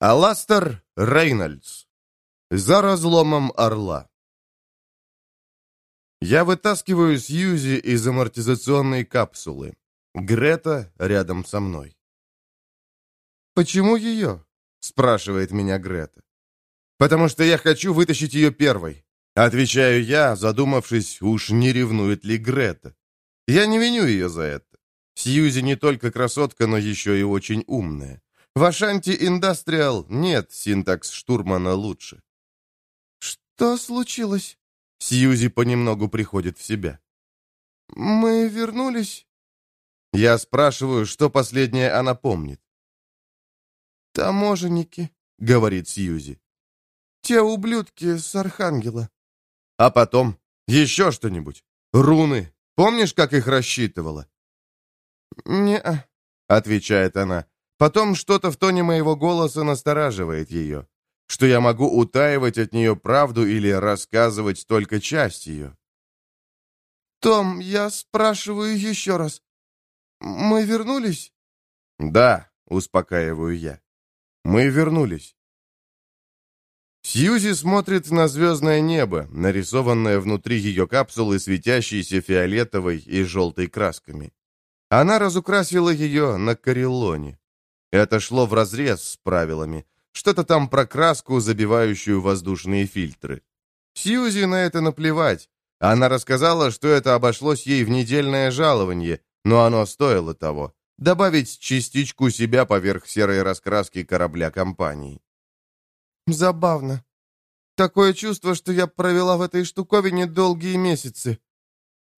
Аластер Рейнольдс. За разломом орла. Я вытаскиваю Сьюзи из амортизационной капсулы. Грета рядом со мной. «Почему ее?» — спрашивает меня Грета. «Потому что я хочу вытащить ее первой», — отвечаю я, задумавшись, уж не ревнует ли Грета. Я не виню ее за это. Сьюзи не только красотка, но еще и очень умная. В Ашанти Индастриал нет синтакс штурмана лучше. «Что случилось?» Сьюзи понемногу приходит в себя. «Мы вернулись?» Я спрашиваю, что последнее она помнит. «Таможенники», — говорит Сьюзи. «Те ублюдки с Архангела». А потом еще что-нибудь. Руны. Помнишь, как их рассчитывала? «Не-а», отвечает она. Потом что-то в тоне моего голоса настораживает ее. Что я могу утаивать от нее правду или рассказывать только часть ее. «Том, я спрашиваю еще раз. Мы вернулись?» «Да», — успокаиваю я. «Мы вернулись». Сьюзи смотрит на звездное небо, нарисованное внутри ее капсулы, светящейся фиолетовой и желтой красками. Она разукрасила ее на карелоне. Это шло вразрез с правилами. Что-то там про краску, забивающую воздушные фильтры. Сьюзи на это наплевать. Она рассказала, что это обошлось ей в недельное жалование, но оно стоило того. Добавить частичку себя поверх серой раскраски корабля компании. Забавно. Такое чувство, что я провела в этой штуковине долгие месяцы.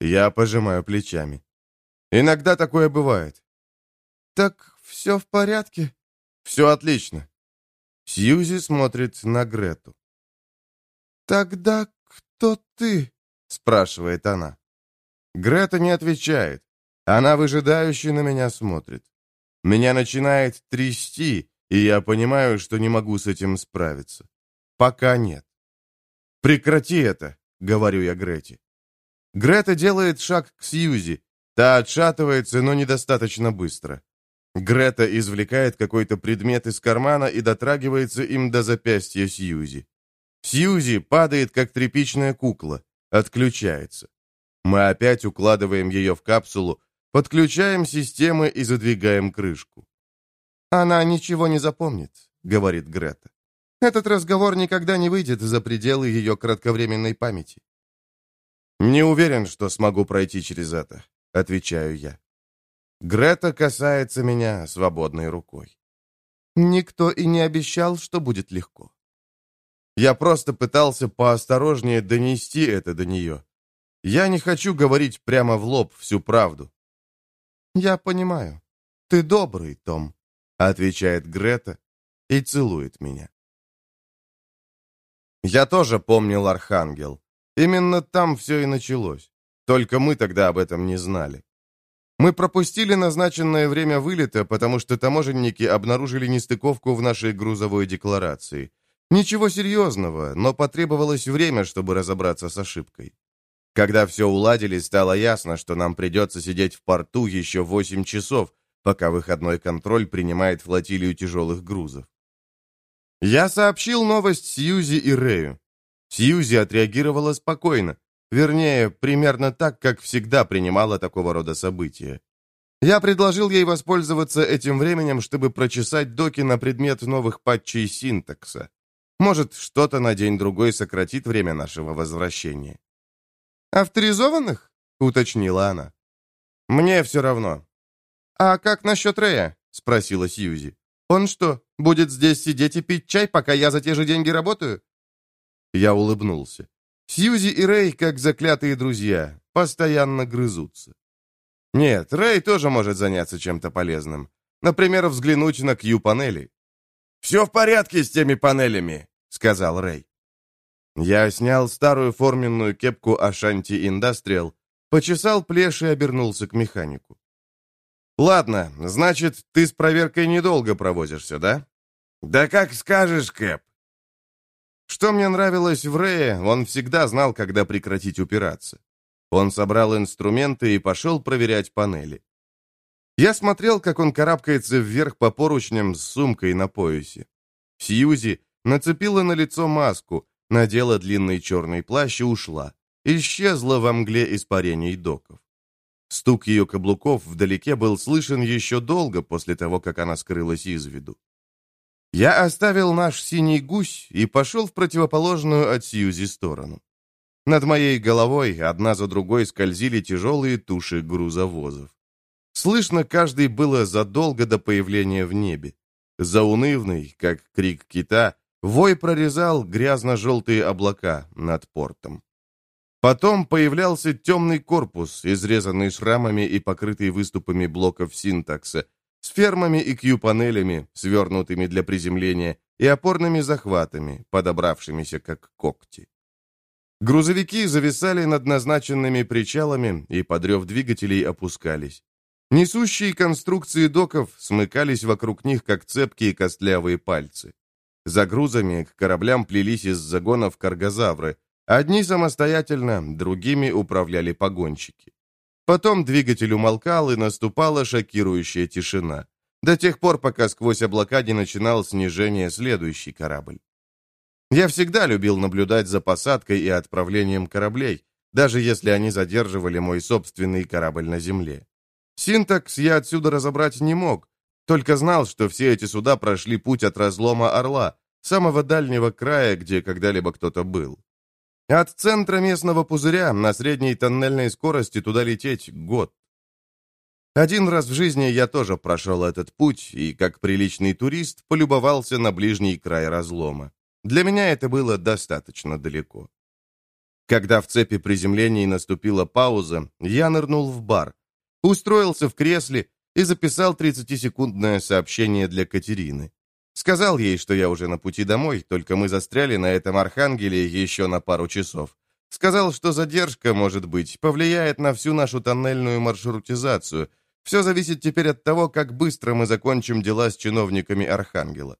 Я пожимаю плечами. Иногда такое бывает. Так все в порядке? Все отлично. Сьюзи смотрит на Грету. «Тогда кто ты?» — спрашивает она. Грета не отвечает. Она выжидающе на меня смотрит. Меня начинает трясти, и я понимаю, что не могу с этим справиться. Пока нет. «Прекрати это», — говорю я Грете. Грета делает шаг к Сьюзи. Та отшатывается, но недостаточно быстро. Грета извлекает какой-то предмет из кармана и дотрагивается им до запястья Сьюзи. Сьюзи падает, как тряпичная кукла, отключается. Мы опять укладываем ее в капсулу, подключаем системы и задвигаем крышку. «Она ничего не запомнит», — говорит Грета. «Этот разговор никогда не выйдет за пределы ее кратковременной памяти». «Не уверен, что смогу пройти через это», — отвечаю я. Грета касается меня свободной рукой. Никто и не обещал, что будет легко. Я просто пытался поосторожнее донести это до нее. Я не хочу говорить прямо в лоб всю правду. «Я понимаю. Ты добрый, Том», — отвечает Грета и целует меня. Я тоже помнил Архангел. Именно там все и началось. Только мы тогда об этом не знали. Мы пропустили назначенное время вылета, потому что таможенники обнаружили нестыковку в нашей грузовой декларации. Ничего серьезного, но потребовалось время, чтобы разобраться с ошибкой. Когда все уладили, стало ясно, что нам придется сидеть в порту еще 8 часов, пока выходной контроль принимает флотилию тяжелых грузов. Я сообщил новость Сьюзи и Рэю. Сьюзи отреагировала спокойно, Вернее, примерно так, как всегда принимала такого рода события. Я предложил ей воспользоваться этим временем, чтобы прочесать доки на предмет новых патчей синтакса. Может, что-то на день-другой сократит время нашего возвращения. «Авторизованных?» — уточнила она. «Мне все равно». «А как насчет Рэя?» — спросила Сьюзи. «Он что, будет здесь сидеть и пить чай, пока я за те же деньги работаю?» Я улыбнулся. Сьюзи и Рэй, как заклятые друзья, постоянно грызутся. Нет, Рэй тоже может заняться чем-то полезным. Например, взглянуть на Q-панели. «Все в порядке с теми панелями», — сказал Рэй. Я снял старую форменную кепку Ашанти Индастриал, почесал плешь и обернулся к механику. «Ладно, значит, ты с проверкой недолго провозишься, да?» «Да как скажешь, Кэп. Что мне нравилось в Рэе, он всегда знал, когда прекратить упираться. Он собрал инструменты и пошел проверять панели. Я смотрел, как он карабкается вверх по поручням с сумкой на поясе. Сьюзи нацепила на лицо маску, надела длинный черный плащ и ушла. Исчезла во мгле испарений доков. Стук ее каблуков вдалеке был слышен еще долго после того, как она скрылась из виду. Я оставил наш синий гусь и пошел в противоположную от Сьюзи сторону. Над моей головой одна за другой скользили тяжелые туши грузовозов. Слышно каждый было задолго до появления в небе. Заунывный, как крик кита, вой прорезал грязно-желтые облака над портом. Потом появлялся темный корпус, изрезанный шрамами и покрытый выступами блоков синтакса, с фермами и Q-панелями, свернутыми для приземления, и опорными захватами, подобравшимися как когти. Грузовики зависали над назначенными причалами и, подрев двигателей, опускались. Несущие конструкции доков смыкались вокруг них, как цепкие костлявые пальцы. За грузами к кораблям плелись из загонов каргозавры. Одни самостоятельно, другими управляли погонщики. Потом двигатель умолкал, и наступала шокирующая тишина. До тех пор, пока сквозь облака не начинал снижение следующий корабль. Я всегда любил наблюдать за посадкой и отправлением кораблей, даже если они задерживали мой собственный корабль на земле. Синтакс я отсюда разобрать не мог, только знал, что все эти суда прошли путь от разлома Орла, самого дальнего края, где когда-либо кто-то был. От центра местного пузыря на средней тоннельной скорости туда лететь год. Один раз в жизни я тоже прошел этот путь и, как приличный турист, полюбовался на ближний край разлома. Для меня это было достаточно далеко. Когда в цепи приземлений наступила пауза, я нырнул в бар, устроился в кресле и записал 30-секундное сообщение для Катерины. Сказал ей, что я уже на пути домой, только мы застряли на этом Архангеле еще на пару часов. Сказал, что задержка, может быть, повлияет на всю нашу тоннельную маршрутизацию. Все зависит теперь от того, как быстро мы закончим дела с чиновниками Архангела.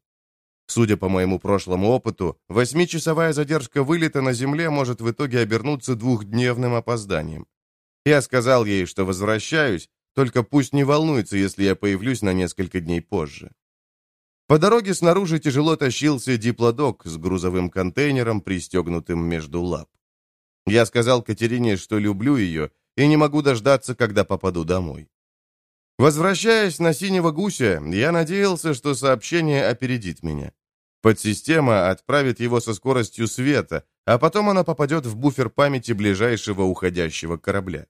Судя по моему прошлому опыту, восьмичасовая задержка вылета на Земле может в итоге обернуться двухдневным опозданием. Я сказал ей, что возвращаюсь, только пусть не волнуется, если я появлюсь на несколько дней позже. По дороге снаружи тяжело тащился диплодок с грузовым контейнером, пристегнутым между лап. Я сказал Катерине, что люблю ее и не могу дождаться, когда попаду домой. Возвращаясь на синего гуся, я надеялся, что сообщение опередит меня. Подсистема отправит его со скоростью света, а потом она попадет в буфер памяти ближайшего уходящего корабля.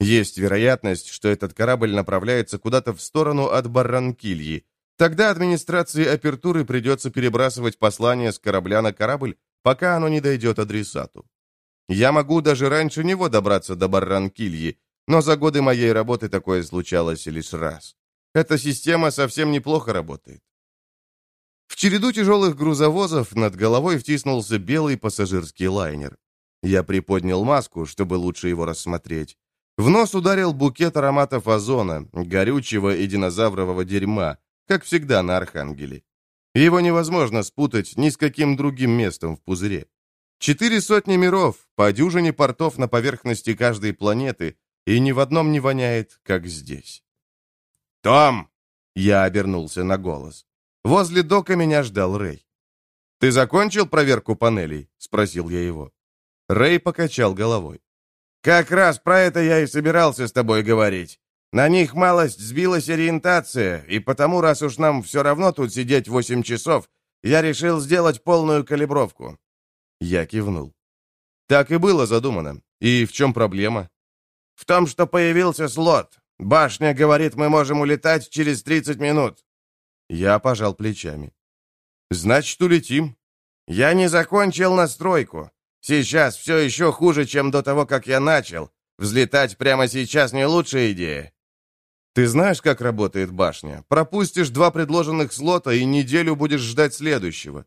Есть вероятность, что этот корабль направляется куда-то в сторону от Барранкильи. Тогда администрации апертуры придется перебрасывать послание с корабля на корабль, пока оно не дойдет адресату. Я могу даже раньше него добраться до Барранкильи, но за годы моей работы такое случалось лишь раз. Эта система совсем неплохо работает. В череду тяжелых грузовозов над головой втиснулся белый пассажирский лайнер. Я приподнял маску, чтобы лучше его рассмотреть. В нос ударил букет ароматов озона, горючего и динозаврового дерьма, как всегда на Архангеле. Его невозможно спутать ни с каким другим местом в пузыре. Четыре сотни миров, по дюжине портов на поверхности каждой планеты, и ни в одном не воняет, как здесь. «Том!» — я обернулся на голос. Возле дока меня ждал Рэй. «Ты закончил проверку панелей?» — спросил я его. Рэй покачал головой. «Как раз про это я и собирался с тобой говорить. На них малость сбилась ориентация, и потому, раз уж нам все равно тут сидеть восемь часов, я решил сделать полную калибровку». Я кивнул. Так и было задумано. И в чем проблема? В том, что появился слот. Башня говорит, мы можем улетать через 30 минут. Я пожал плечами. «Значит, улетим». «Я не закончил настройку. Сейчас все еще хуже, чем до того, как я начал. Взлетать прямо сейчас не лучшая идея». «Ты знаешь, как работает башня? Пропустишь два предложенных слота и неделю будешь ждать следующего».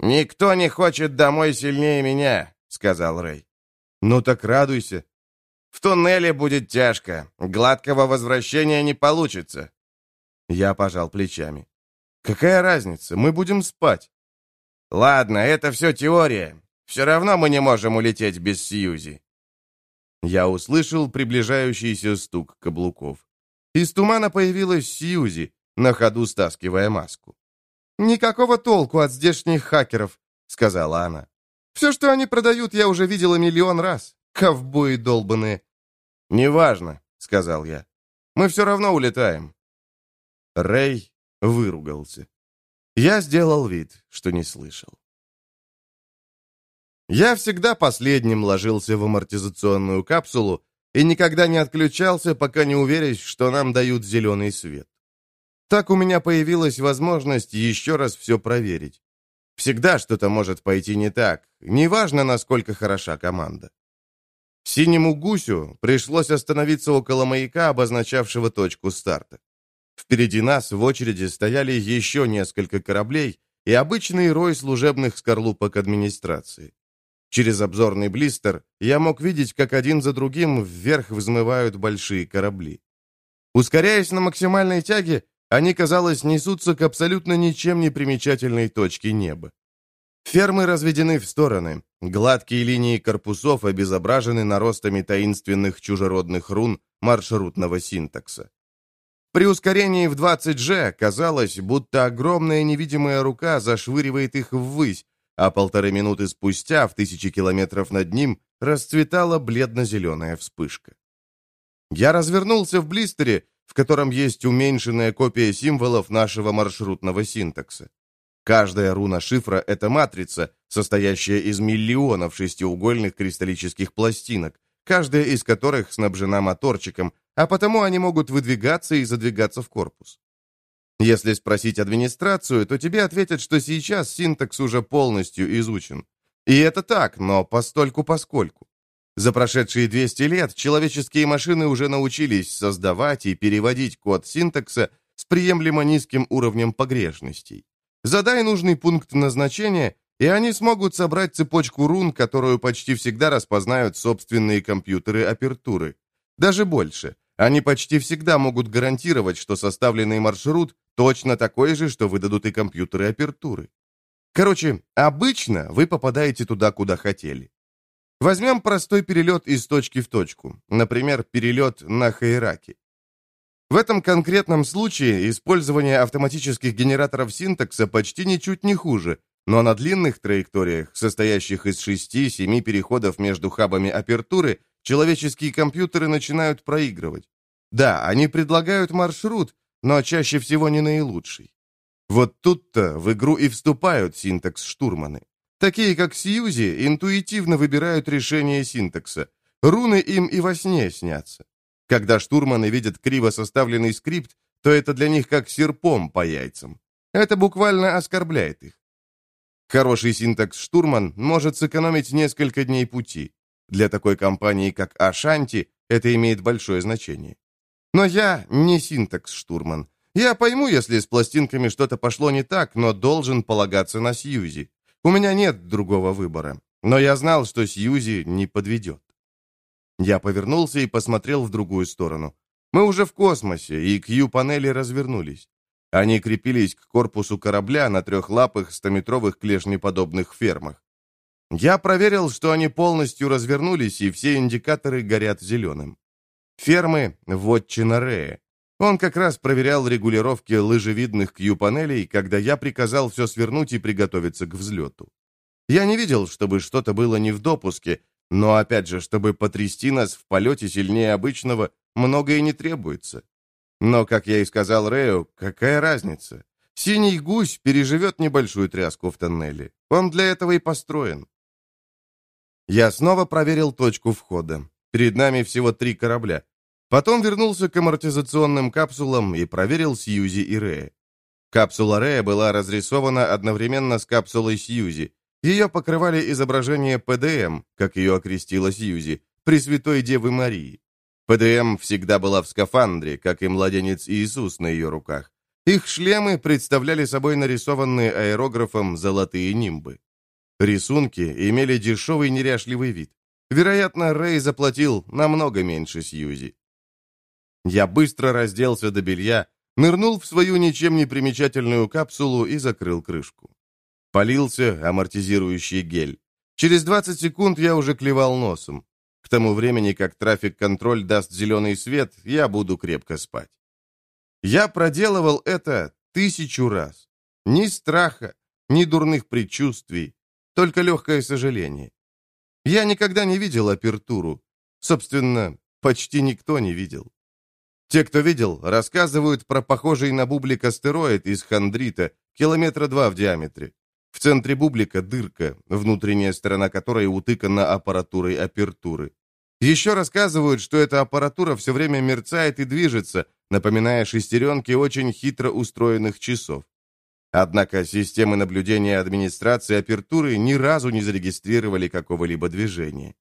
«Никто не хочет домой сильнее меня», — сказал Рэй. «Ну так радуйся». «В туннеле будет тяжко. Гладкого возвращения не получится. Я пожал плечами. «Какая разница? Мы будем спать». «Ладно, это все теория. Все равно мы не можем улететь без Сьюзи». Я услышал приближающийся стук каблуков. Из тумана появилась Сьюзи, на ходу стаскивая маску. «Никакого толку от здешних хакеров», — сказала она. «Все, что они продают, я уже видела миллион раз. Ковбои долбаные». «Неважно», — сказал я. «Мы все равно улетаем». Рэй выругался. Я сделал вид, что не слышал. Я всегда последним ложился в амортизационную капсулу и никогда не отключался, пока не уверюсь, что нам дают зеленый свет. Так у меня появилась возможность еще раз все проверить. Всегда что-то может пойти не так, неважно, насколько хороша команда. Синему гусю пришлось остановиться около маяка, обозначавшего точку старта. Впереди нас в очереди стояли еще несколько кораблей и обычный рой служебных скорлупок администрации. Через обзорный блистер я мог видеть, как один за другим вверх взмывают большие корабли. Ускоряясь на максимальной тяге, они, казалось, несутся к абсолютно ничем не примечательной точке неба. Фермы разведены в стороны, гладкие линии корпусов обезображены наростами таинственных чужеродных рун маршрутного синтакса. При ускорении в 20G казалось, будто огромная невидимая рука зашвыривает их ввысь, а полторы минуты спустя, в тысячи километров над ним, расцветала бледно-зеленая вспышка. Я развернулся в блистере, в котором есть уменьшенная копия символов нашего маршрутного синтакса. Каждая руна шифра — это матрица, состоящая из миллионов шестиугольных кристаллических пластинок, каждая из которых снабжена моторчиком, а потому они могут выдвигаться и задвигаться в корпус. Если спросить администрацию, то тебе ответят, что сейчас синтакс уже полностью изучен. И это так, но постольку-поскольку. За прошедшие 200 лет человеческие машины уже научились создавать и переводить код синтакса с приемлемо низким уровнем погрешностей. Задай нужный пункт назначения, и они смогут собрать цепочку рун, которую почти всегда распознают собственные компьютеры апертуры. Даже больше. Они почти всегда могут гарантировать, что составленный маршрут точно такой же, что выдадут и компьютеры апертуры. Короче, обычно вы попадаете туда, куда хотели. Возьмем простой перелет из точки в точку, например, перелет на Хайраки. В этом конкретном случае использование автоматических генераторов синтакса почти ничуть не хуже, но на длинных траекториях, состоящих из 6-7 переходов между хабами апертуры, человеческие компьютеры начинают проигрывать. Да, они предлагают маршрут, но чаще всего не наилучший. Вот тут-то в игру и вступают синтакс-штурманы. Такие, как Сьюзи, интуитивно выбирают решение синтакса. Руны им и во сне снятся. Когда штурманы видят криво составленный скрипт, то это для них как серпом по яйцам. Это буквально оскорбляет их. Хороший синтакс-штурман может сэкономить несколько дней пути. Для такой компании, как Ашанти, это имеет большое значение. Но я не синтакс-штурман. Я пойму, если с пластинками что-то пошло не так, но должен полагаться на Сьюзи. У меня нет другого выбора. Но я знал, что Сьюзи не подведет. Я повернулся и посмотрел в другую сторону. Мы уже в космосе, и Q-панели развернулись. Они крепились к корпусу корабля на трехлапых стометровых клешнеподобных фермах. Я проверил, что они полностью развернулись, и все индикаторы горят зеленым. Фермы – вотчина Рея. Он как раз проверял регулировки лыжевидных Q-панелей, когда я приказал все свернуть и приготовиться к взлету. Я не видел, чтобы что-то было не в допуске, но, опять же, чтобы потрясти нас в полете сильнее обычного, многое не требуется. Но, как я и сказал Рэю, какая разница? Синий гусь переживет небольшую тряску в тоннеле. Он для этого и построен. Я снова проверил точку входа. Перед нами всего три корабля. Потом вернулся к амортизационным капсулам и проверил Сьюзи и Рея. Капсула Рея была разрисована одновременно с капсулой Сьюзи. Ее покрывали изображения ПДМ, как ее окрестила Сьюзи, Пресвятой Девы Марии. ПДМ всегда была в скафандре, как и младенец Иисус на ее руках. Их шлемы представляли собой нарисованные аэрографом золотые нимбы. Рисунки имели дешевый неряшливый вид. Вероятно, Рэй заплатил намного меньше Сьюзи. Я быстро разделся до белья, нырнул в свою ничем не примечательную капсулу и закрыл крышку. Полился амортизирующий гель. Через 20 секунд я уже клевал носом. К тому времени, как трафик-контроль даст зеленый свет, я буду крепко спать. Я проделывал это тысячу раз. Ни страха, ни дурных предчувствий, только легкое сожаление. Я никогда не видел апертуру. Собственно, почти никто не видел. Те, кто видел, рассказывают про похожий на бублик астероид из хондрита, километра два в диаметре. В центре бублика дырка, внутренняя сторона которой утыкана аппаратурой апертуры. Еще рассказывают, что эта аппаратура все время мерцает и движется, напоминая шестеренки очень хитро устроенных часов. Однако системы наблюдения администрации апертуры ни разу не зарегистрировали какого-либо движения.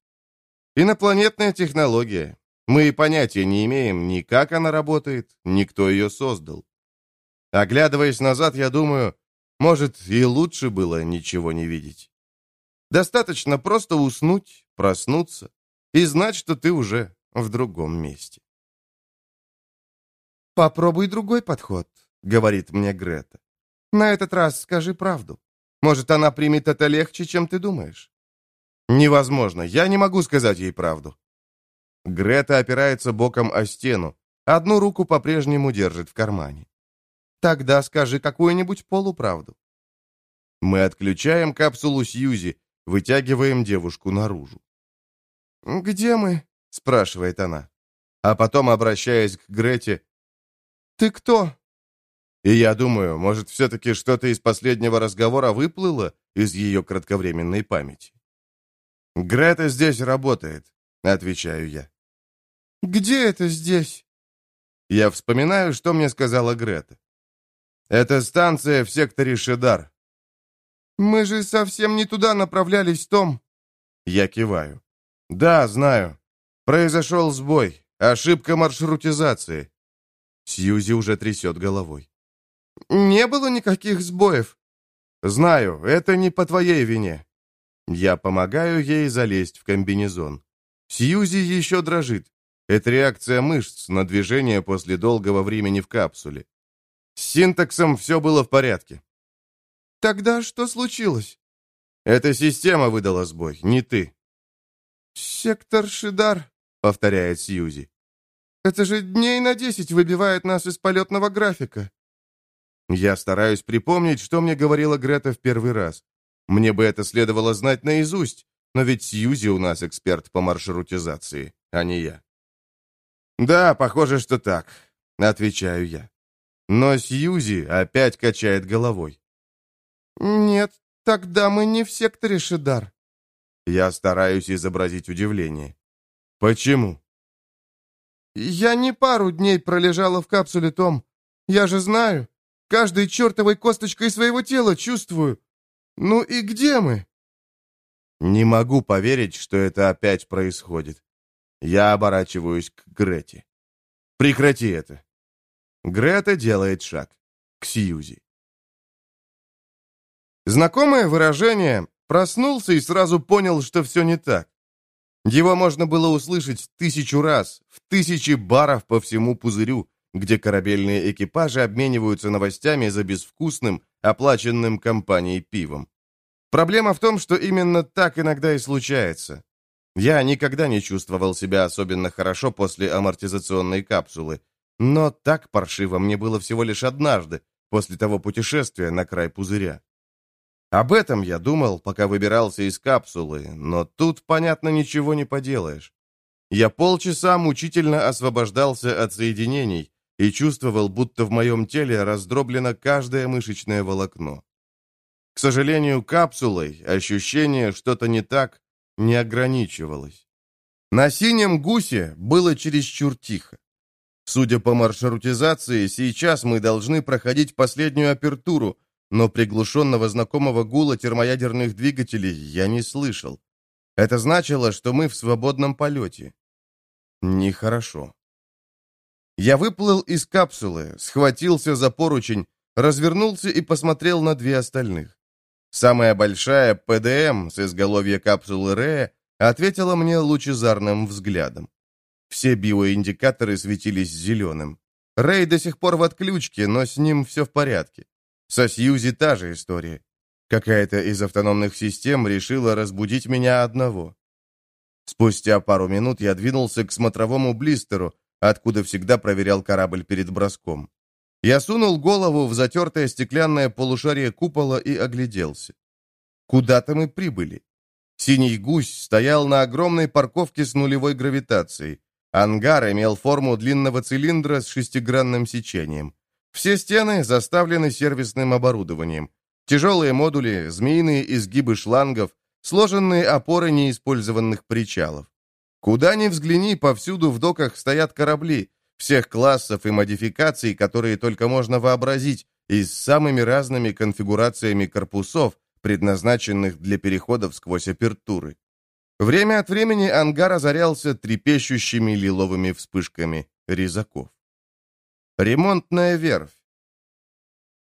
Инопланетная технология. Мы и понятия не имеем ни как она работает, ни кто ее создал. Оглядываясь назад, я думаю, может, и лучше было ничего не видеть. Достаточно просто уснуть, проснуться и знать, что ты уже в другом месте. «Попробуй другой подход», — говорит мне Грета. «На этот раз скажи правду. Может, она примет это легче, чем ты думаешь?» «Невозможно. Я не могу сказать ей правду». Грета опирается боком о стену. Одну руку по-прежнему держит в кармане. «Тогда скажи какую-нибудь полуправду». Мы отключаем капсулу Сьюзи, вытягиваем девушку наружу. «Где мы?» — спрашивает она. А потом, обращаясь к Грете, «Ты кто?» И я думаю, может, все-таки что-то из последнего разговора выплыло из ее кратковременной памяти. «Грета здесь работает», — отвечаю я. «Где это здесь?» Я вспоминаю, что мне сказала Грета. «Это станция в секторе Шедар». «Мы же совсем не туда направлялись, Том». Я киваю. «Да, знаю. Произошел сбой. Ошибка маршрутизации». Сьюзи уже трясет головой. «Не было никаких сбоев». «Знаю, это не по твоей вине». Я помогаю ей залезть в комбинезон. Сьюзи еще дрожит. Это реакция мышц на движение после долгого времени в капсуле. С синтаксом все было в порядке. «Тогда что случилось?» «Эта система выдала сбой, не ты». «Сектор Шидар», — повторяет Сьюзи. «Это же дней на десять выбивает нас из полетного графика». Я стараюсь припомнить, что мне говорила Грета в первый раз. Мне бы это следовало знать наизусть, но ведь Сьюзи у нас эксперт по маршрутизации, а не я. «Да, похоже, что так», — отвечаю я. Но Сьюзи опять качает головой. «Нет, тогда мы не в секторе Шидар». Я стараюсь изобразить удивление. «Почему?» «Я не пару дней пролежала в капсуле, Том. Я же знаю. Каждой чертовой косточкой своего тела чувствую. Ну и где мы?» Не могу поверить, что это опять происходит. Я оборачиваюсь к Грете. «Прекрати это!» Грета делает шаг к Сьюзи. Знакомое выражение проснулся и сразу понял, что все не так. Его можно было услышать тысячу раз, в тысячи баров по всему пузырю, где корабельные экипажи обмениваются новостями за безвкусным, оплаченным компанией пивом. Проблема в том, что именно так иногда и случается. Я никогда не чувствовал себя особенно хорошо после амортизационной капсулы, но так паршиво мне было всего лишь однажды, после того путешествия на край пузыря. Об этом я думал, пока выбирался из капсулы, но тут, понятно, ничего не поделаешь. Я полчаса мучительно освобождался от соединений и чувствовал, будто в моем теле раздроблено каждое мышечное волокно. К сожалению, капсулой ощущение что-то не так не ограничивалось. На синем гусе было чересчур тихо. Судя по маршрутизации, сейчас мы должны проходить последнюю апертуру, но приглушенного знакомого гула термоядерных двигателей я не слышал. Это значило, что мы в свободном полете. Нехорошо. Я выплыл из капсулы, схватился за поручень, развернулся и посмотрел на две остальных. Самая большая, ПДМ, с изголовья капсулы Рея, ответила мне лучезарным взглядом. Все биоиндикаторы светились зеленым. Рэй до сих пор в отключке, но с ним все в порядке. Со Сьюзи та же история. Какая-то из автономных систем решила разбудить меня одного. Спустя пару минут я двинулся к смотровому блистеру, откуда всегда проверял корабль перед броском. Я сунул голову в затертое стеклянное полушарие купола и огляделся. Куда-то мы прибыли. Синий гусь стоял на огромной парковке с нулевой гравитацией. Ангар имел форму длинного цилиндра с шестигранным сечением. Все стены заставлены сервисным оборудованием. Тяжелые модули, змеиные изгибы шлангов, сложенные опоры неиспользованных причалов. Куда ни взгляни, повсюду в доках стоят корабли, всех классов и модификаций, которые только можно вообразить, и с самыми разными конфигурациями корпусов, предназначенных для переходов сквозь апертуры. Время от времени ангар озарялся трепещущими лиловыми вспышками резаков. Ремонтная верфь.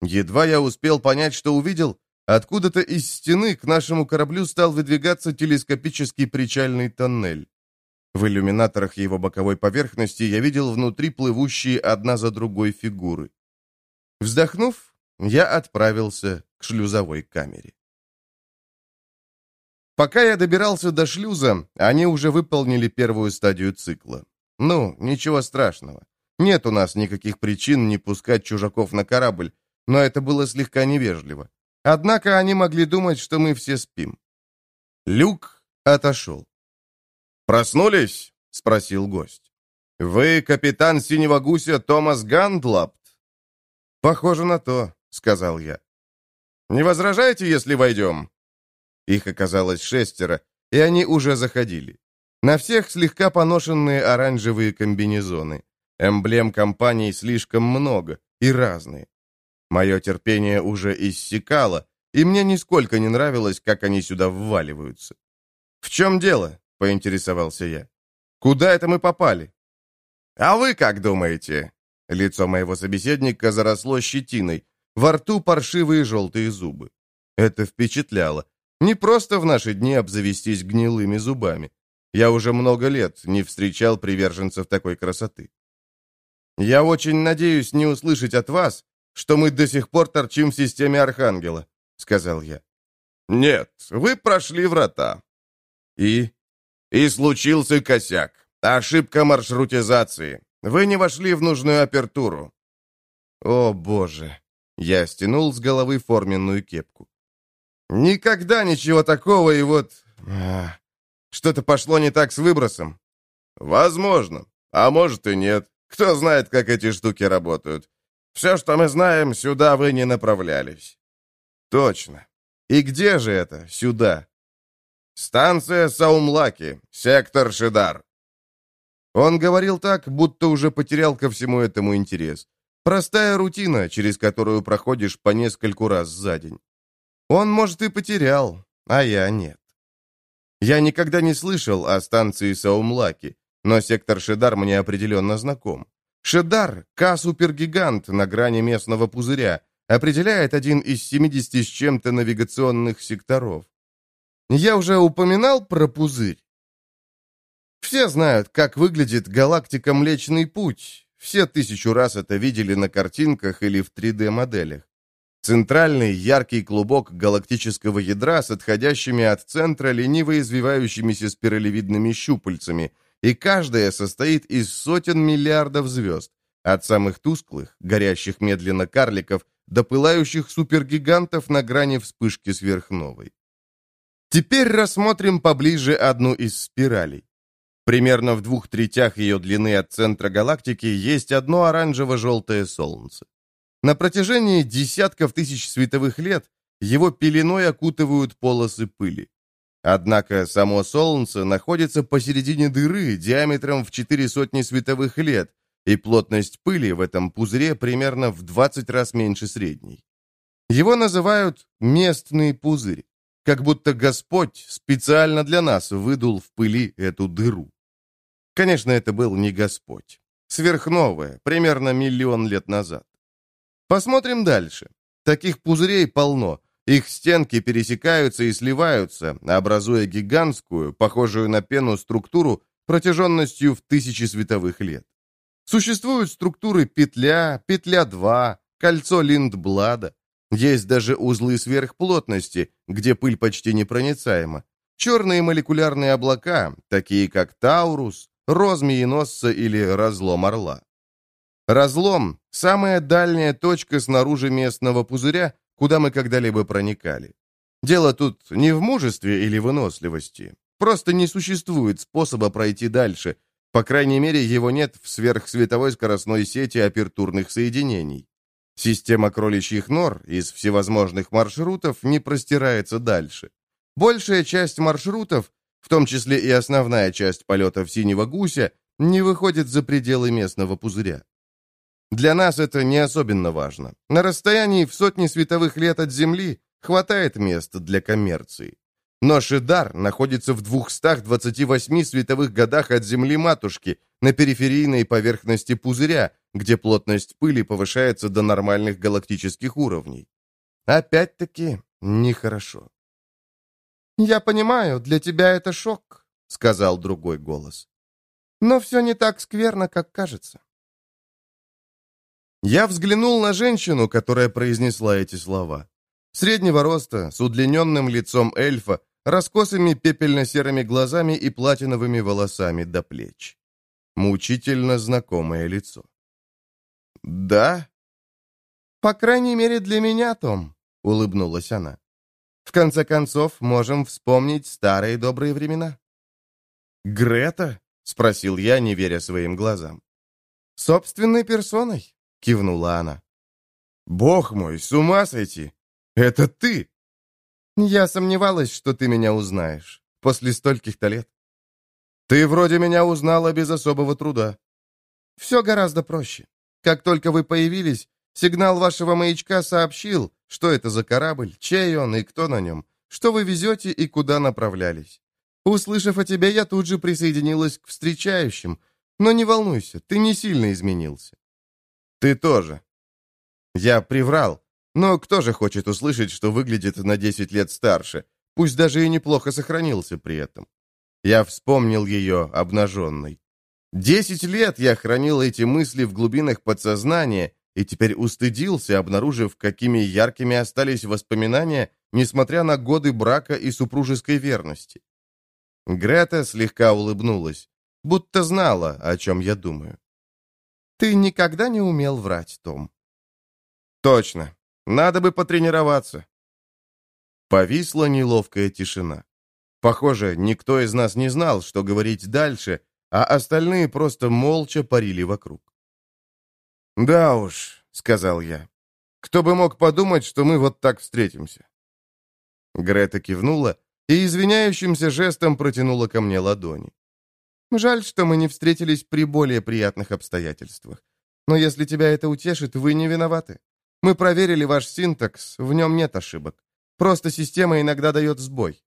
Едва я успел понять, что увидел, откуда-то из стены к нашему кораблю стал выдвигаться телескопический причальный тоннель. В иллюминаторах его боковой поверхности я видел внутри плывущие одна за другой фигуры. Вздохнув, я отправился к шлюзовой камере. Пока я добирался до шлюза, они уже выполнили первую стадию цикла. Ну, ничего страшного. Нет у нас никаких причин не пускать чужаков на корабль, но это было слегка невежливо. Однако они могли думать, что мы все спим. Люк отошел. «Проснулись?» — спросил гость. «Вы капитан синего гуся Томас Гандлапт?» «Похоже на то», — сказал я. «Не возражаете, если войдем?» Их оказалось шестеро, и они уже заходили. На всех слегка поношенные оранжевые комбинезоны. Эмблем компаний слишком много и разные. Мое терпение уже иссякало, и мне нисколько не нравилось, как они сюда вваливаются. «В чем дело?» — поинтересовался я. «Куда это мы попали?» «А вы как думаете?» Лицо моего собеседника заросло щетиной, во рту паршивые желтые зубы. Это впечатляло. Не просто в наши дни обзавестись гнилыми зубами. Я уже много лет не встречал приверженцев такой красоты. Я очень надеюсь не услышать от вас, что мы до сих пор торчим в системе Архангела», — сказал я. «Нет, вы прошли врата». «И?» «И случился косяк. Ошибка маршрутизации. Вы не вошли в нужную апертуру». «О, боже!» Я стянул с головы форменную кепку. «Никогда ничего такого, и вот... Что-то пошло не так с выбросом». «Возможно. А может и нет. Кто знает, как эти штуки работают. Все, что мы знаем, сюда вы не направлялись». «Точно. И где же это, сюда?» «Станция Саумлаки, сектор Шидар». Он говорил так, будто уже потерял ко всему этому интерес. Простая рутина, через которую проходишь по нескольку раз за день. Он, может, и потерял, а я нет. Я никогда не слышал о станции Саумлаки, но сектор Шидар мне определенно знаком. Шедар, К-супергигант на грани местного пузыря, определяет один из 70 с чем-то навигационных секторов. Я уже упоминал про пузырь. Все знают, как выглядит галактика Млечный Путь. Все тысячу раз это видели на картинках или в 3D-моделях. Центральный яркий клубок галактического ядра с отходящими от центра лениво извивающимися спиралевидными щупальцами, и каждая состоит из сотен миллиардов звезд, от самых тусклых, горящих медленно карликов, до пылающих супергигантов на грани вспышки сверхновой. Теперь рассмотрим поближе одну из спиралей. Примерно в двух третях ее длины от центра галактики есть одно оранжево-желтое солнце. На протяжении десятков тысяч световых лет его пеленой окутывают полосы пыли. Однако само Солнце находится посередине дыры диаметром в четыре сотни световых лет, и плотность пыли в этом пузыре примерно в 20 раз меньше средней. Его называют «местный пузырь», как будто Господь специально для нас выдул в пыли эту дыру. Конечно, это был не Господь. Сверхновая, примерно миллион лет назад. Посмотрим дальше. Таких пузырей полно. Их стенки пересекаются и сливаются, образуя гигантскую, похожую на пену структуру протяженностью в тысячи световых лет. Существуют структуры петля, петля-2, кольцо Линдблада. Есть даже узлы сверхплотности, где пыль почти непроницаема. Черные молекулярные облака, такие как Таурус, розмиеносца или разлом орла. Разлом — самая дальняя точка снаружи местного пузыря, куда мы когда-либо проникали. Дело тут не в мужестве или выносливости. Просто не существует способа пройти дальше. По крайней мере, его нет в сверхсветовой скоростной сети апертурных соединений. Система кроличьих нор из всевозможных маршрутов не простирается дальше. Большая часть маршрутов, в том числе и основная часть полетов синего гуся, не выходит за пределы местного пузыря. Для нас это не особенно важно. На расстоянии в сотни световых лет от Земли хватает места для коммерции. Но Шидар находится в 228 световых годах от Земли-матушки, на периферийной поверхности пузыря, где плотность пыли повышается до нормальных галактических уровней. Опять-таки, нехорошо. «Я понимаю, для тебя это шок», — сказал другой голос. «Но все не так скверно, как кажется. Я взглянул на женщину, которая произнесла эти слова. Среднего роста, с удлиненным лицом эльфа, раскосыми пепельно-серыми глазами и платиновыми волосами до плеч. Мучительно знакомое лицо. «Да?» «По крайней мере, для меня, Том», — улыбнулась она. «В конце концов, можем вспомнить старые добрые времена». «Грета?» — спросил я, не веря своим глазам. «Собственной персоной», кивнула она. «Бог мой, с ума сойти! Это ты!» «Я сомневалась, что ты меня узнаешь. После стольких-то лет». «Ты вроде меня узнала без особого труда». «Все гораздо проще. Как только вы появились, сигнал вашего маячка сообщил, что это за корабль, чей он и кто на нем, что вы везете и куда направлялись. Услышав о тебе, я тут же присоединилась к встречающим. Но не волнуйся, ты не сильно изменился. «Ты тоже». Я приврал. Но кто же хочет услышать, что выглядит на 10 лет старше, пусть даже и неплохо сохранился при этом? Я вспомнил ее обнаженной. Десять лет я хранил эти мысли в глубинах подсознания и теперь устыдился, обнаружив, какими яркими остались воспоминания, несмотря на годы брака и супружеской верности. Грета слегка улыбнулась, будто знала, о чем я думаю. Ты никогда не умел врать, Том. Точно. Надо бы потренироваться. Повисла неловкая тишина. Похоже, никто из нас не знал, что говорить дальше, а остальные просто молча парили вокруг. «Да уж», — сказал я, — «кто бы мог подумать, что мы вот так встретимся?» Грета кивнула и извиняющимся жестом протянула ко мне ладони. Жаль, что мы не встретились при более приятных обстоятельствах. Но если тебя это утешит, вы не виноваты. Мы проверили ваш синтакс, в нем нет ошибок. Просто система иногда дает сбой.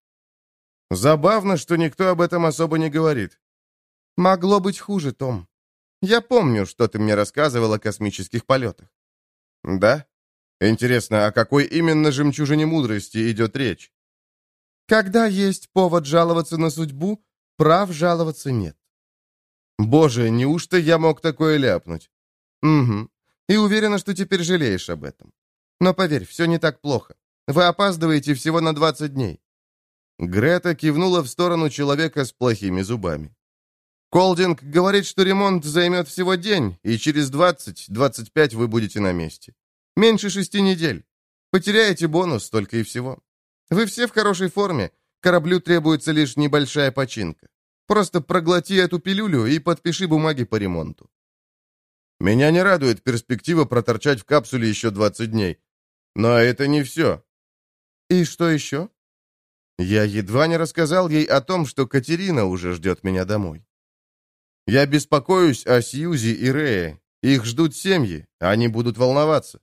Забавно, что никто об этом особо не говорит. Могло быть хуже, Том. Я помню, что ты мне рассказывал о космических полетах. Да? Интересно, о какой именно жемчужине мудрости идет речь? Когда есть повод жаловаться на судьбу, Прав жаловаться нет. Боже, неужто я мог такое ляпнуть? Угу. И уверена, что теперь жалеешь об этом. Но поверь, все не так плохо. Вы опаздываете всего на 20 дней. Грета кивнула в сторону человека с плохими зубами. Колдинг говорит, что ремонт займет всего день, и через 20-25 вы будете на месте. Меньше шести недель. Потеряете бонус, только и всего. Вы все в хорошей форме, Кораблю требуется лишь небольшая починка. Просто проглоти эту пилюлю и подпиши бумаги по ремонту. Меня не радует перспектива проторчать в капсуле еще 20 дней. Но это не все. И что еще? Я едва не рассказал ей о том, что Катерина уже ждет меня домой. Я беспокоюсь о Сьюзи и Рее. Их ждут семьи, они будут волноваться.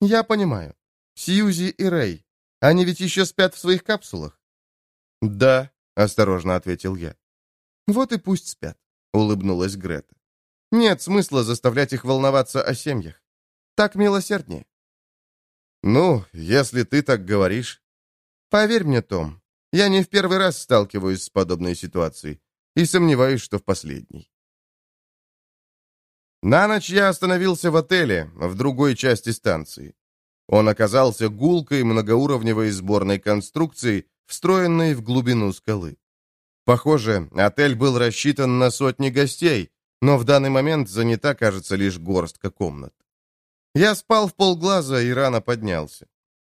Я понимаю. Сьюзи и Рей. Они ведь еще спят в своих капсулах. «Да», — осторожно ответил я. «Вот и пусть спят», — улыбнулась Грета. «Нет смысла заставлять их волноваться о семьях. Так милосерднее». «Ну, если ты так говоришь...» «Поверь мне, Том, я не в первый раз сталкиваюсь с подобной ситуацией и сомневаюсь, что в последний». На ночь я остановился в отеле, в другой части станции. Он оказался гулкой многоуровневой сборной конструкцией, встроенной в глубину скалы. Похоже, отель был рассчитан на сотни гостей, но в данный момент занята, кажется, лишь горстка комнат. Я спал в полглаза и рано поднялся.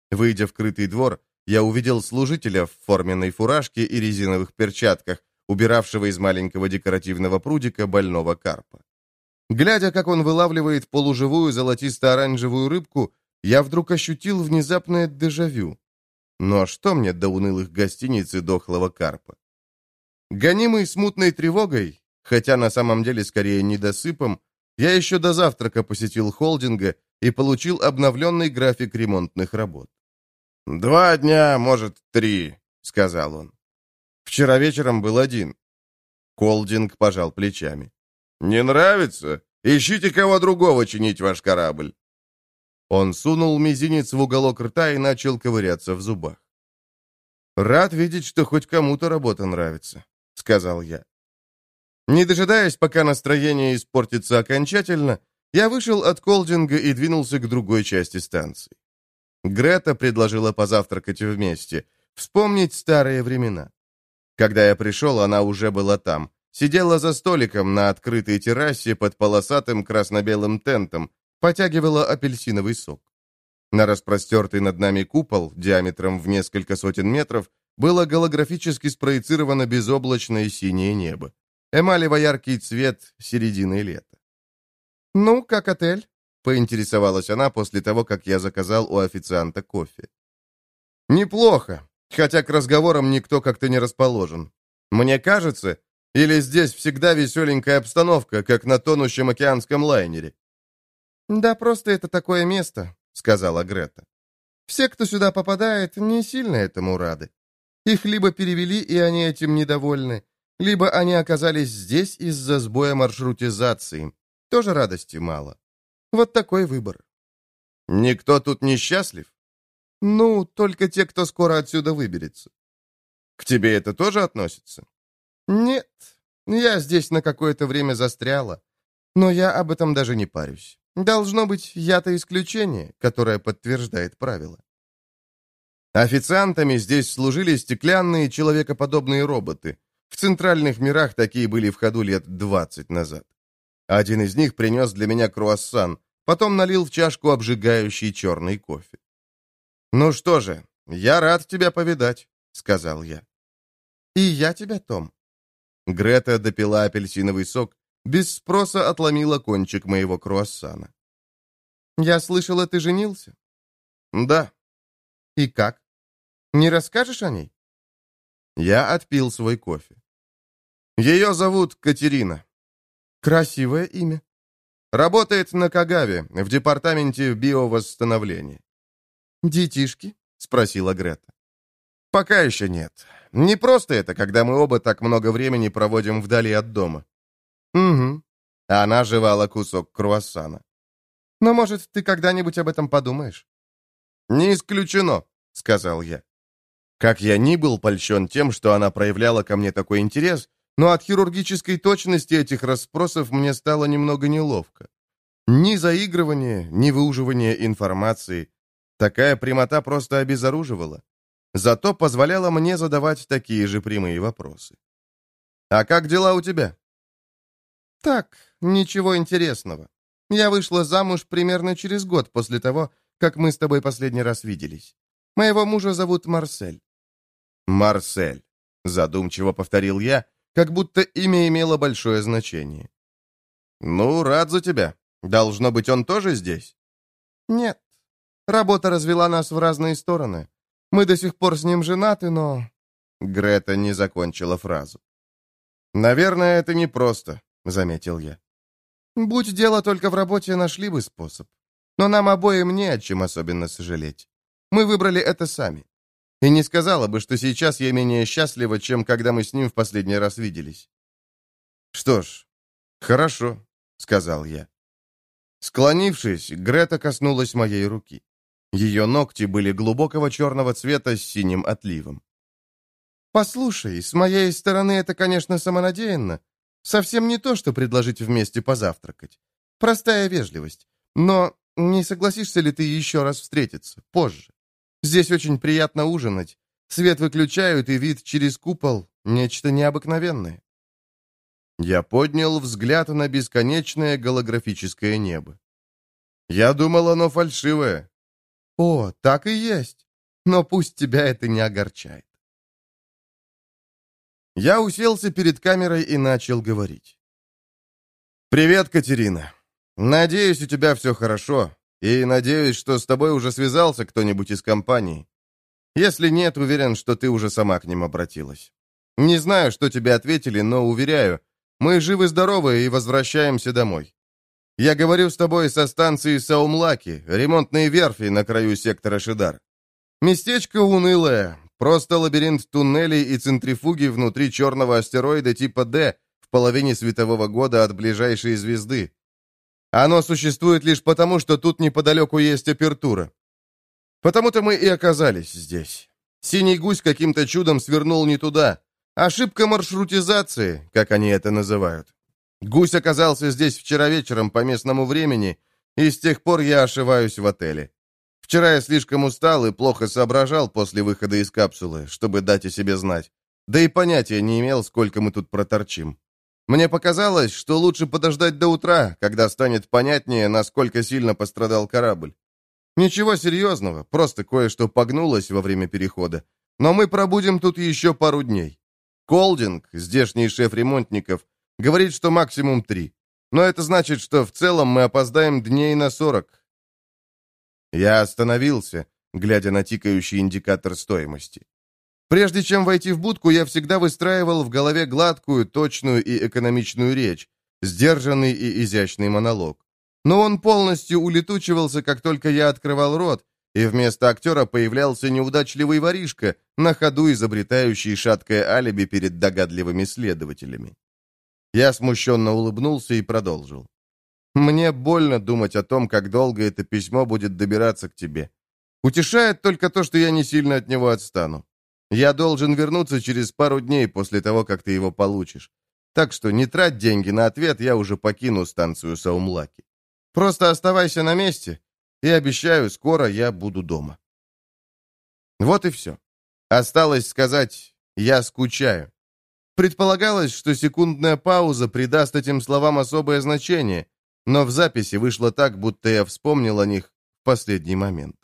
Выйдя в крытый двор, я увидел служителя в форменной фуражке и резиновых перчатках, убиравшего из маленького декоративного прудика больного карпа. Глядя, как он вылавливает полуживую золотисто-оранжевую рыбку, я вдруг ощутил внезапное дежавю. А что мне до унылых гостиниц и дохлого карпа? Гонимый смутной тревогой, хотя на самом деле скорее недосыпом, я еще до завтрака посетил холдинга и получил обновленный график ремонтных работ. «Два дня, может, три», — сказал он. «Вчера вечером был один». Холдинг пожал плечами. «Не нравится? Ищите кого другого чинить ваш корабль». Он сунул мизинец в уголок рта и начал ковыряться в зубах. «Рад видеть, что хоть кому-то работа нравится», — сказал я. Не дожидаясь, пока настроение испортится окончательно, я вышел от колдинга и двинулся к другой части станции. Грета предложила позавтракать вместе, вспомнить старые времена. Когда я пришел, она уже была там. Сидела за столиком на открытой террасе под полосатым красно-белым тентом, потягивала апельсиновый сок. На распростертый над нами купол, диаметром в несколько сотен метров, было голографически спроецировано безоблачное синее небо. Эмалево-яркий цвет середины лета. «Ну, как отель?» — поинтересовалась она после того, как я заказал у официанта кофе. «Неплохо, хотя к разговорам никто как-то не расположен. Мне кажется, или здесь всегда веселенькая обстановка, как на тонущем океанском лайнере?» «Да просто это такое место», — сказала Грета. «Все, кто сюда попадает, не сильно этому рады. Их либо перевели, и они этим недовольны, либо они оказались здесь из-за сбоя маршрутизации. Тоже радости мало. Вот такой выбор. Никто тут не счастлив? Ну, только те, кто скоро отсюда выберется. К тебе это тоже относится? Нет, я здесь на какое-то время застряла. Но я об этом даже не парюсь. Должно быть, я-то исключение, которое подтверждает правило. Официантами здесь служили стеклянные человекоподобные роботы. В центральных мирах такие были в ходу лет 20 назад. Один из них принес для меня круассан, потом налил в чашку обжигающий черный кофе. «Ну что же, я рад тебя повидать», — сказал я. «И я тебя, Том». Грета допила апельсиновый сок, без спроса отломила кончик моего круассана. «Я слышала, ты женился?» «Да». «И как? Не расскажешь о ней?» Я отпил свой кофе. Ее зовут Катерина. Красивое имя. Работает на Кагаве, в департаменте биовосстановления. «Детишки?» — спросила Грета. «Пока еще нет. Не просто это, когда мы оба так много времени проводим вдали от дома». «Угу». Она жевала кусок круассана. «Но, может, ты когда-нибудь об этом подумаешь?» «Не исключено», — сказал я. Как я ни был польщен тем, что она проявляла ко мне такой интерес, но от хирургической точности этих расспросов мне стало немного неловко. Ни заигрывание, ни выуживание информации. Такая прямота просто обезоруживала. Зато позволяла мне задавать такие же прямые вопросы. «А как дела у тебя?» «Так, ничего интересного. Я вышла замуж примерно через год после того, как мы с тобой последний раз виделись. Моего мужа зовут Марсель». «Марсель», — задумчиво повторил я, как будто имя имело большое значение. «Ну, рад за тебя. Должно быть, он тоже здесь?» «Нет. Работа развела нас в разные стороны. Мы до сих пор с ним женаты, но...» Грета не закончила фразу. «Наверное, это непросто», — заметил я. «Будь дело только в работе, нашли бы способ. Но нам обоим не о чем особенно сожалеть. Мы выбрали это сами. И не сказала бы, что сейчас я менее счастлива, чем когда мы с ним в последний раз виделись. «Что ж, хорошо», — сказал я. Склонившись, Грета коснулась моей руки. Ее ногти были глубокого черного цвета с синим отливом. «Послушай, с моей стороны это, конечно, самонадеянно. Совсем не то, что предложить вместе позавтракать. Простая вежливость. Но не согласишься ли ты еще раз встретиться, позже? Здесь очень приятно ужинать. Свет выключают, и вид через купол — нечто необыкновенное». Я поднял взгляд на бесконечное голографическое небо. Я думал, оно фальшивое. О, так и есть. Но пусть тебя это не огорчает. Я уселся перед камерой и начал говорить. «Привет, Катерина. Надеюсь, у тебя все хорошо, и надеюсь, что с тобой уже связался кто-нибудь из компании. Если нет, уверен, что ты уже сама к ним обратилась. Не знаю, что тебе ответили, но уверяю, мы живы-здоровы и возвращаемся домой. Я говорю с тобой со станции Саумлаки, ремонтной верфи на краю сектора Шидар. Местечко унылое, просто лабиринт туннелей и центрифуги внутри черного астероида типа D в половине светового года от ближайшей звезды. Оно существует лишь потому, что тут неподалеку есть апертура. Потому-то мы и оказались здесь. Синий гусь каким-то чудом свернул не туда. Ошибка маршрутизации, как они это называют. Гусь оказался здесь вчера вечером по местному времени, и с тех пор я ошиваюсь в отеле. Вчера я слишком устал и плохо соображал после выхода из капсулы, чтобы дать о себе знать. Да и понятия не имел, сколько мы тут проторчим. Мне показалось, что лучше подождать до утра, когда станет понятнее, насколько сильно пострадал корабль. Ничего серьезного, просто кое-что погнулось во время перехода. Но мы пробудем тут еще пару дней. Колдинг, здешний шеф ремонтников, говорит, что максимум три. Но это значит, что в целом мы опоздаем дней на сорок. Я остановился, глядя на тикающий индикатор стоимости. Прежде чем войти в будку, я всегда выстраивал в голове гладкую, точную и экономичную речь, сдержанный и изящный монолог. Но он полностью улетучивался, как только я открывал рот, и вместо актера появлялся неудачливый воришка, на ходу изобретающий шаткое алиби перед догадливыми следователями. Я смущенно улыбнулся и продолжил. Мне больно думать о том, как долго это письмо будет добираться к тебе. Утешает только то, что я не сильно от него отстану. Я должен вернуться через пару дней после того, как ты его получишь. Так что не трать деньги на ответ, я уже покину станцию Саумлаки. Просто оставайся на месте, и обещаю, скоро я буду дома. Вот и все. Осталось сказать «я скучаю». Предполагалось, что секундная пауза придаст этим словам особое значение, но в записи вышло так, будто я вспомнил о них в последний момент.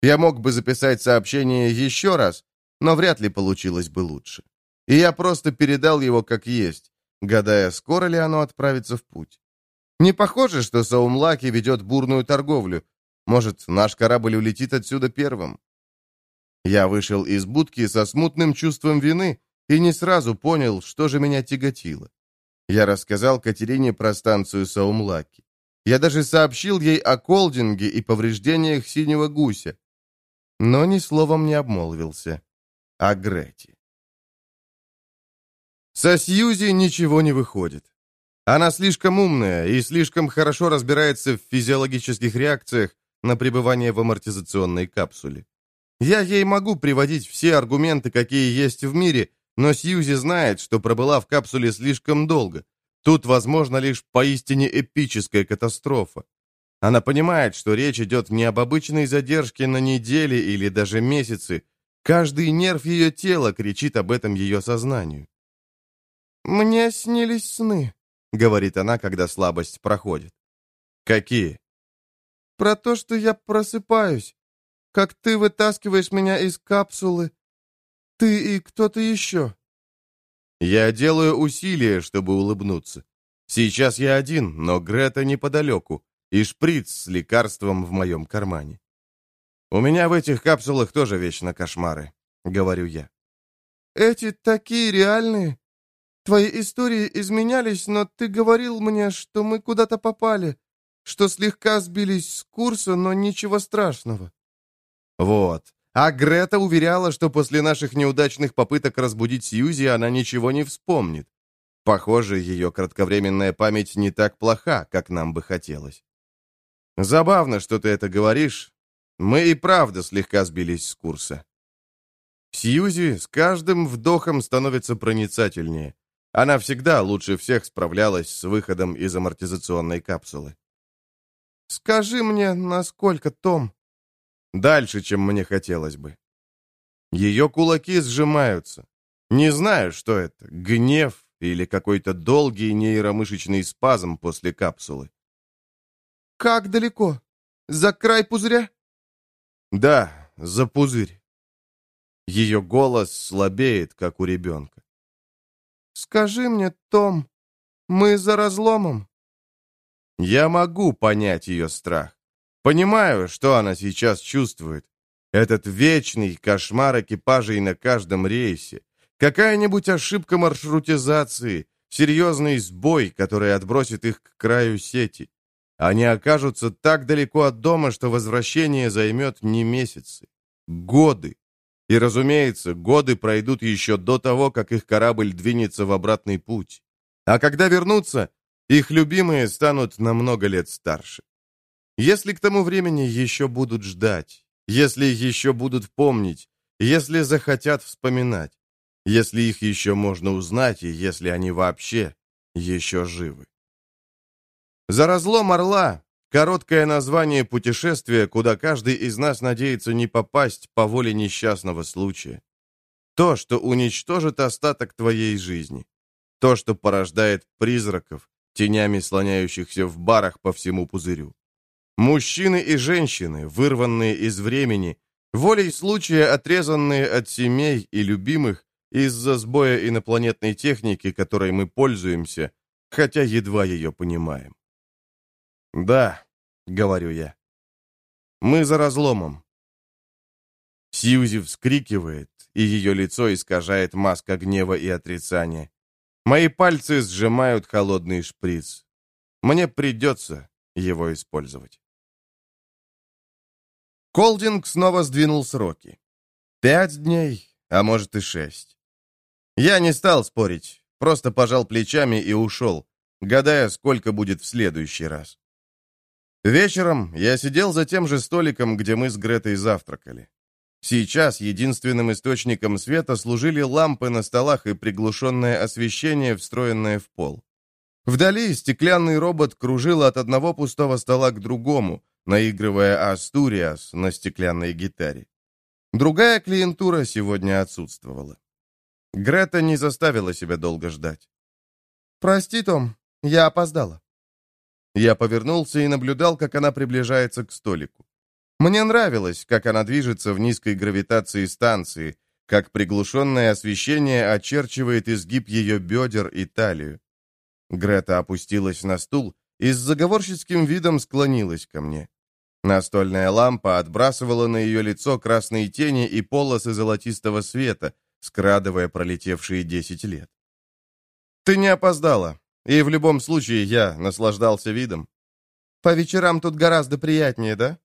Я мог бы записать сообщение еще раз, но вряд ли получилось бы лучше. И я просто передал его как есть, гадая, скоро ли оно отправится в путь. Не похоже, что Саумлаки ведет бурную торговлю. Может, наш корабль улетит отсюда первым? Я вышел из будки со смутным чувством вины и не сразу понял, что же меня тяготило. Я рассказал Катерине про станцию Саумлаки. Я даже сообщил ей о колдинге и повреждениях синего гуся. Но ни словом не обмолвился о Грете. Со Сьюзи ничего не выходит. Она слишком умная и слишком хорошо разбирается в физиологических реакциях на пребывание в амортизационной капсуле. Я ей могу приводить все аргументы, какие есть в мире, но Сьюзи знает, что пробыла в капсуле слишком долго. Тут возможно лишь поистине эпическая катастрофа. Она понимает, что речь идет не об обычной задержке на недели или даже месяцы. Каждый нерв ее тела кричит об этом ее сознанию. «Мне снились сны», — говорит она, когда слабость проходит. «Какие?» «Про то, что я просыпаюсь. Как ты вытаскиваешь меня из капсулы, ты и кто-то еще». Я делаю усилия, чтобы улыбнуться. Сейчас я один, но Грета неподалеку, и шприц с лекарством в моем кармане. «У меня в этих капсулах тоже вечно кошмары», — говорю я. «Эти такие реальные. Твои истории изменялись, но ты говорил мне, что мы куда-то попали, что слегка сбились с курса, но ничего страшного». «Вот. А Грета уверяла, что после наших неудачных попыток разбудить Сьюзи она ничего не вспомнит. Похоже, ее кратковременная память не так плоха, как нам бы хотелось. Забавно, что ты это говоришь. Мы и правда слегка сбились с курса. Сьюзи с каждым вдохом становится проницательнее. Она всегда лучше всех справлялась с выходом из амортизационной капсулы. «Скажи мне, насколько, Том?» Дальше, чем мне хотелось бы. Ее кулаки сжимаются. Не знаю, что это, гнев или какой-то долгий нейромышечный спазм после капсулы. «Как далеко? За край пузыря?» «Да, за пузырь». Ее голос слабеет, как у ребенка. «Скажи мне, Том, мы за разломом?» Я могу понять ее страх. Понимаю, что она сейчас чувствует. Этот вечный кошмар экипажей на каждом рейсе. Какая-нибудь ошибка маршрутизации, серьезный сбой, который отбросит их к краю сети. Они окажутся так далеко от дома, что возвращение займет не месяцы, годы. И, разумеется, годы пройдут еще до того, как их корабль двинется в обратный путь. А когда вернутся, их любимые станут на много лет старше. Если к тому времени еще будут ждать, если еще будут помнить, если захотят вспоминать, если их еще можно узнать и если они вообще еще живы. За разлом орла — короткое название путешествия, куда каждый из нас надеется не попасть по воле несчастного случая. То, что уничтожит остаток твоей жизни. То, что порождает призраков, тенями слоняющихся в барах по всему пузырю. Мужчины и женщины, вырванные из времени, волей случая отрезанные от семей и любимых из-за сбоя инопланетной техники, которой мы пользуемся, хотя едва ее понимаем. «Да», — говорю я, — «мы за разломом». Сьюзи вскрикивает, и ее лицо искажает маска гнева и отрицания. Мои пальцы сжимают холодный шприц. Мне придется его использовать. Колдинг снова сдвинул сроки. Пять дней, а может и шесть. Я не стал спорить, просто пожал плечами и ушел, гадая, сколько будет в следующий раз. Вечером я сидел за тем же столиком, где мы с Гретой завтракали. Сейчас единственным источником света служили лампы на столах и приглушенное освещение, встроенное в пол. Вдали стеклянный робот кружил от одного пустого стола к другому, наигрывая «Астуриас» на стеклянной гитаре. Другая клиентура сегодня отсутствовала. Грета не заставила себя долго ждать. «Прости, Том, я опоздала». Я повернулся и наблюдал, как она приближается к столику. Мне нравилось, как она движется в низкой гравитации станции, как приглушенное освещение очерчивает изгиб ее бедер и талию. Грета опустилась на стул и с заговорщицким видом склонилась ко мне. Настольная лампа отбрасывала на ее лицо красные тени и полосы золотистого света, скрадывая пролетевшие десять лет. «Ты не опоздала, и в любом случае я наслаждался видом. По вечерам тут гораздо приятнее, да?»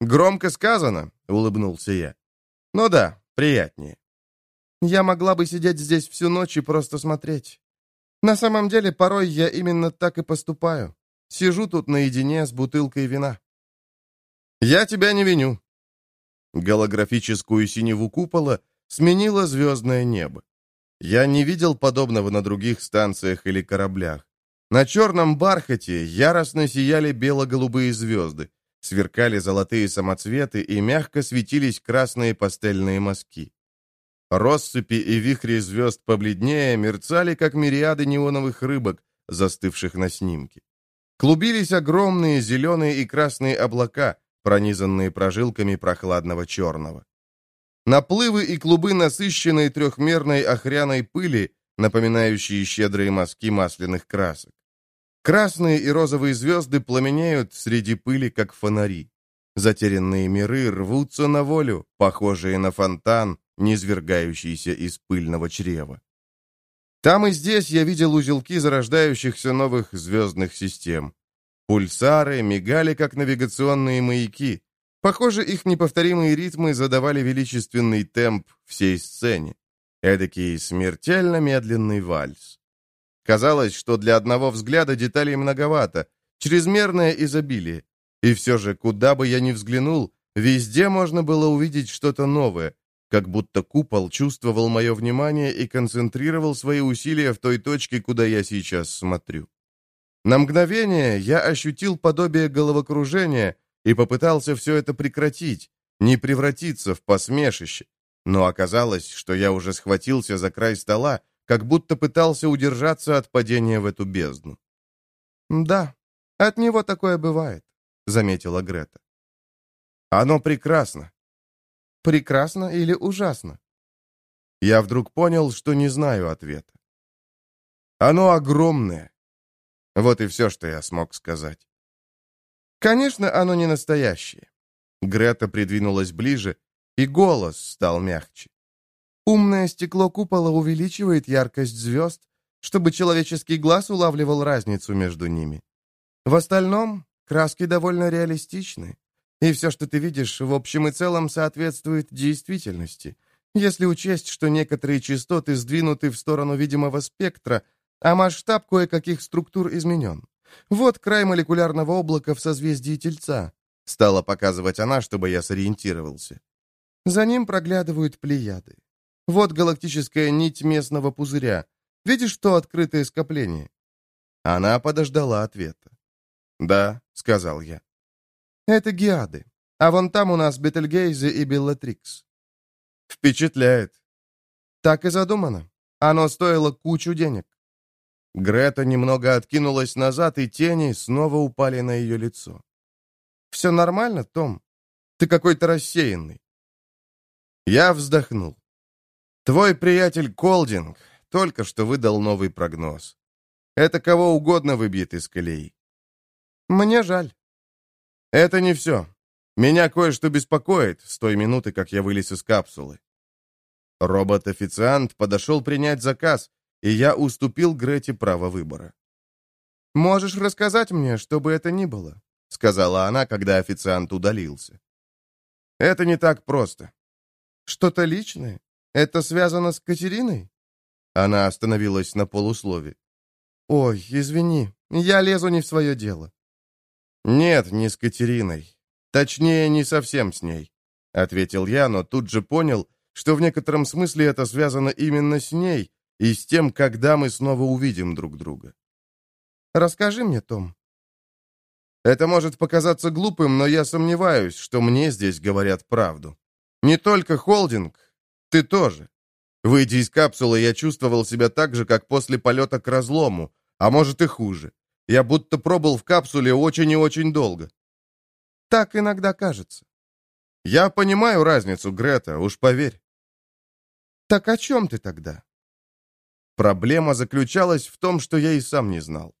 «Громко сказано», — улыбнулся я. «Ну да, приятнее». «Я могла бы сидеть здесь всю ночь и просто смотреть. На самом деле, порой я именно так и поступаю. Сижу тут наедине с бутылкой вина». «Я тебя не виню». Голографическую синеву купола сменило звездное небо. Я не видел подобного на других станциях или кораблях. На черном бархате яростно сияли бело-голубые звезды, сверкали золотые самоцветы и мягко светились красные пастельные мазки. Россыпи и вихри звезд побледнее мерцали, как мириады неоновых рыбок, застывших на снимке. Клубились огромные зеленые и красные облака, пронизанные прожилками прохладного черного. Наплывы и клубы насыщенной трехмерной охряной пыли, напоминающие щедрые мазки масляных красок. Красные и розовые звезды пламенеют среди пыли, как фонари. Затерянные миры рвутся на волю, похожие на фонтан, низвергающийся из пыльного чрева. Там и здесь я видел узелки зарождающихся новых звездных систем. Пульсары мигали, как навигационные маяки. Похоже, их неповторимые ритмы задавали величественный темп всей сцене. Эдакий смертельно медленный вальс. Казалось, что для одного взгляда деталей многовато, чрезмерное изобилие. И все же, куда бы я ни взглянул, везде можно было увидеть что-то новое, как будто купол чувствовал мое внимание и концентрировал свои усилия в той точке, куда я сейчас смотрю. На мгновение я ощутил подобие головокружения и попытался все это прекратить, не превратиться в посмешище, но оказалось, что я уже схватился за край стола, как будто пытался удержаться от падения в эту бездну. «Да, от него такое бывает», — заметила Грета. «Оно прекрасно». «Прекрасно или ужасно?» Я вдруг понял, что не знаю ответа. «Оно огромное». Вот и все, что я смог сказать. «Конечно, оно не настоящее». Грета придвинулась ближе, и голос стал мягче. Умное стекло купола увеличивает яркость звезд, чтобы человеческий глаз улавливал разницу между ними. В остальном, краски довольно реалистичны, и все, что ты видишь, в общем и целом соответствует действительности, если учесть, что некоторые частоты сдвинуты в сторону видимого спектра, а масштаб кое-каких структур изменен. Вот край молекулярного облака в созвездии Тельца. Стала показывать она, чтобы я сориентировался. За ним проглядывают плеяды. Вот галактическая нить местного пузыря. Видишь то открытое скопление?» Она подождала ответа. «Да», — сказал я. «Это геады. А вон там у нас Бетельгейзе и Беллатрикс». «Впечатляет». «Так и задумано. Оно стоило кучу денег». Грета немного откинулась назад, и тени снова упали на ее лицо. «Все нормально, Том? Ты какой-то рассеянный». Я вздохнул. Твой приятель Колдинг только что выдал новый прогноз. Это кого угодно выбьет из колеи. Мне жаль. Это не все. Меня кое-что беспокоит с той минуты, как я вылез из капсулы. Робот-официант подошел принять заказ, и я уступил Грете право выбора. «Можешь рассказать мне, что бы это ни было?» — сказала она, когда официант удалился. «Это не так просто». «Что-то личное?» Это связано с Катериной?» Она остановилась на полуслове. «Ой, извини, я лезу не в свое дело». «Нет, не с Катериной. Точнее, не совсем с ней», — ответил я, но тут же понял, что в некотором смысле это связано именно с ней и с тем, когда мы снова увидим друг друга. «Расскажи мне, Том». Это может показаться глупым, но я сомневаюсь, что мне здесь говорят правду. Не только холдинг, ты тоже. Выйдя из капсулы, я чувствовал себя так же, как после полета к разлому, а может и хуже. Я будто пробыл в капсуле очень и очень долго. Так иногда кажется. Я понимаю разницу, Грета, уж поверь. Так о чем ты тогда? Проблема заключалась в том, что я и сам не знал.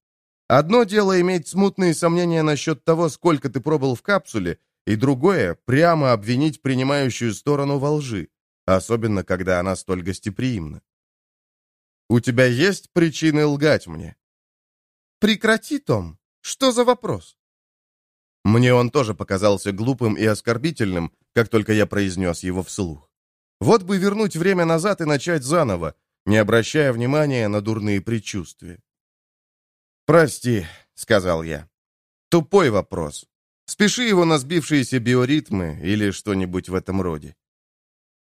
Одно дело иметь смутные сомнения насчет того, сколько ты пробыл в капсуле, и другое — прямо обвинить принимающую сторону во лжи особенно когда она столь гостеприимна. «У тебя есть причины лгать мне?» «Прекрати, Том! Что за вопрос?» Мне он тоже показался глупым и оскорбительным, как только я произнес его вслух. Вот бы вернуть время назад и начать заново, не обращая внимания на дурные предчувствия. «Прости», — сказал я. «Тупой вопрос. Спеши его на сбившиеся биоритмы или что-нибудь в этом роде.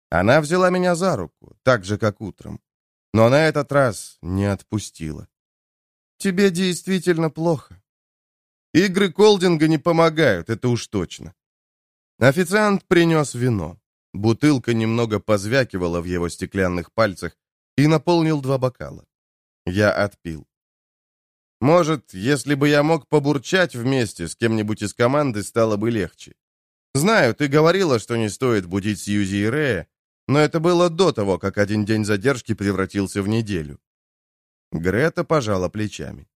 Она взяла меня за руку, так же, как утром. Но на этот раз не отпустила. «Тебе действительно плохо». Игры колдинга не помогают, это уж точно. Официант принес вино. Бутылка немного позвякивала в его стеклянных пальцах и наполнил два бокала. Я отпил. Может, если бы я мог побурчать вместе с кем-нибудь из команды, стало бы легче. Знаю, ты говорила, что не стоит будить Сьюзи и Рея, но это было до того, как один день задержки превратился в неделю. Грета пожала плечами.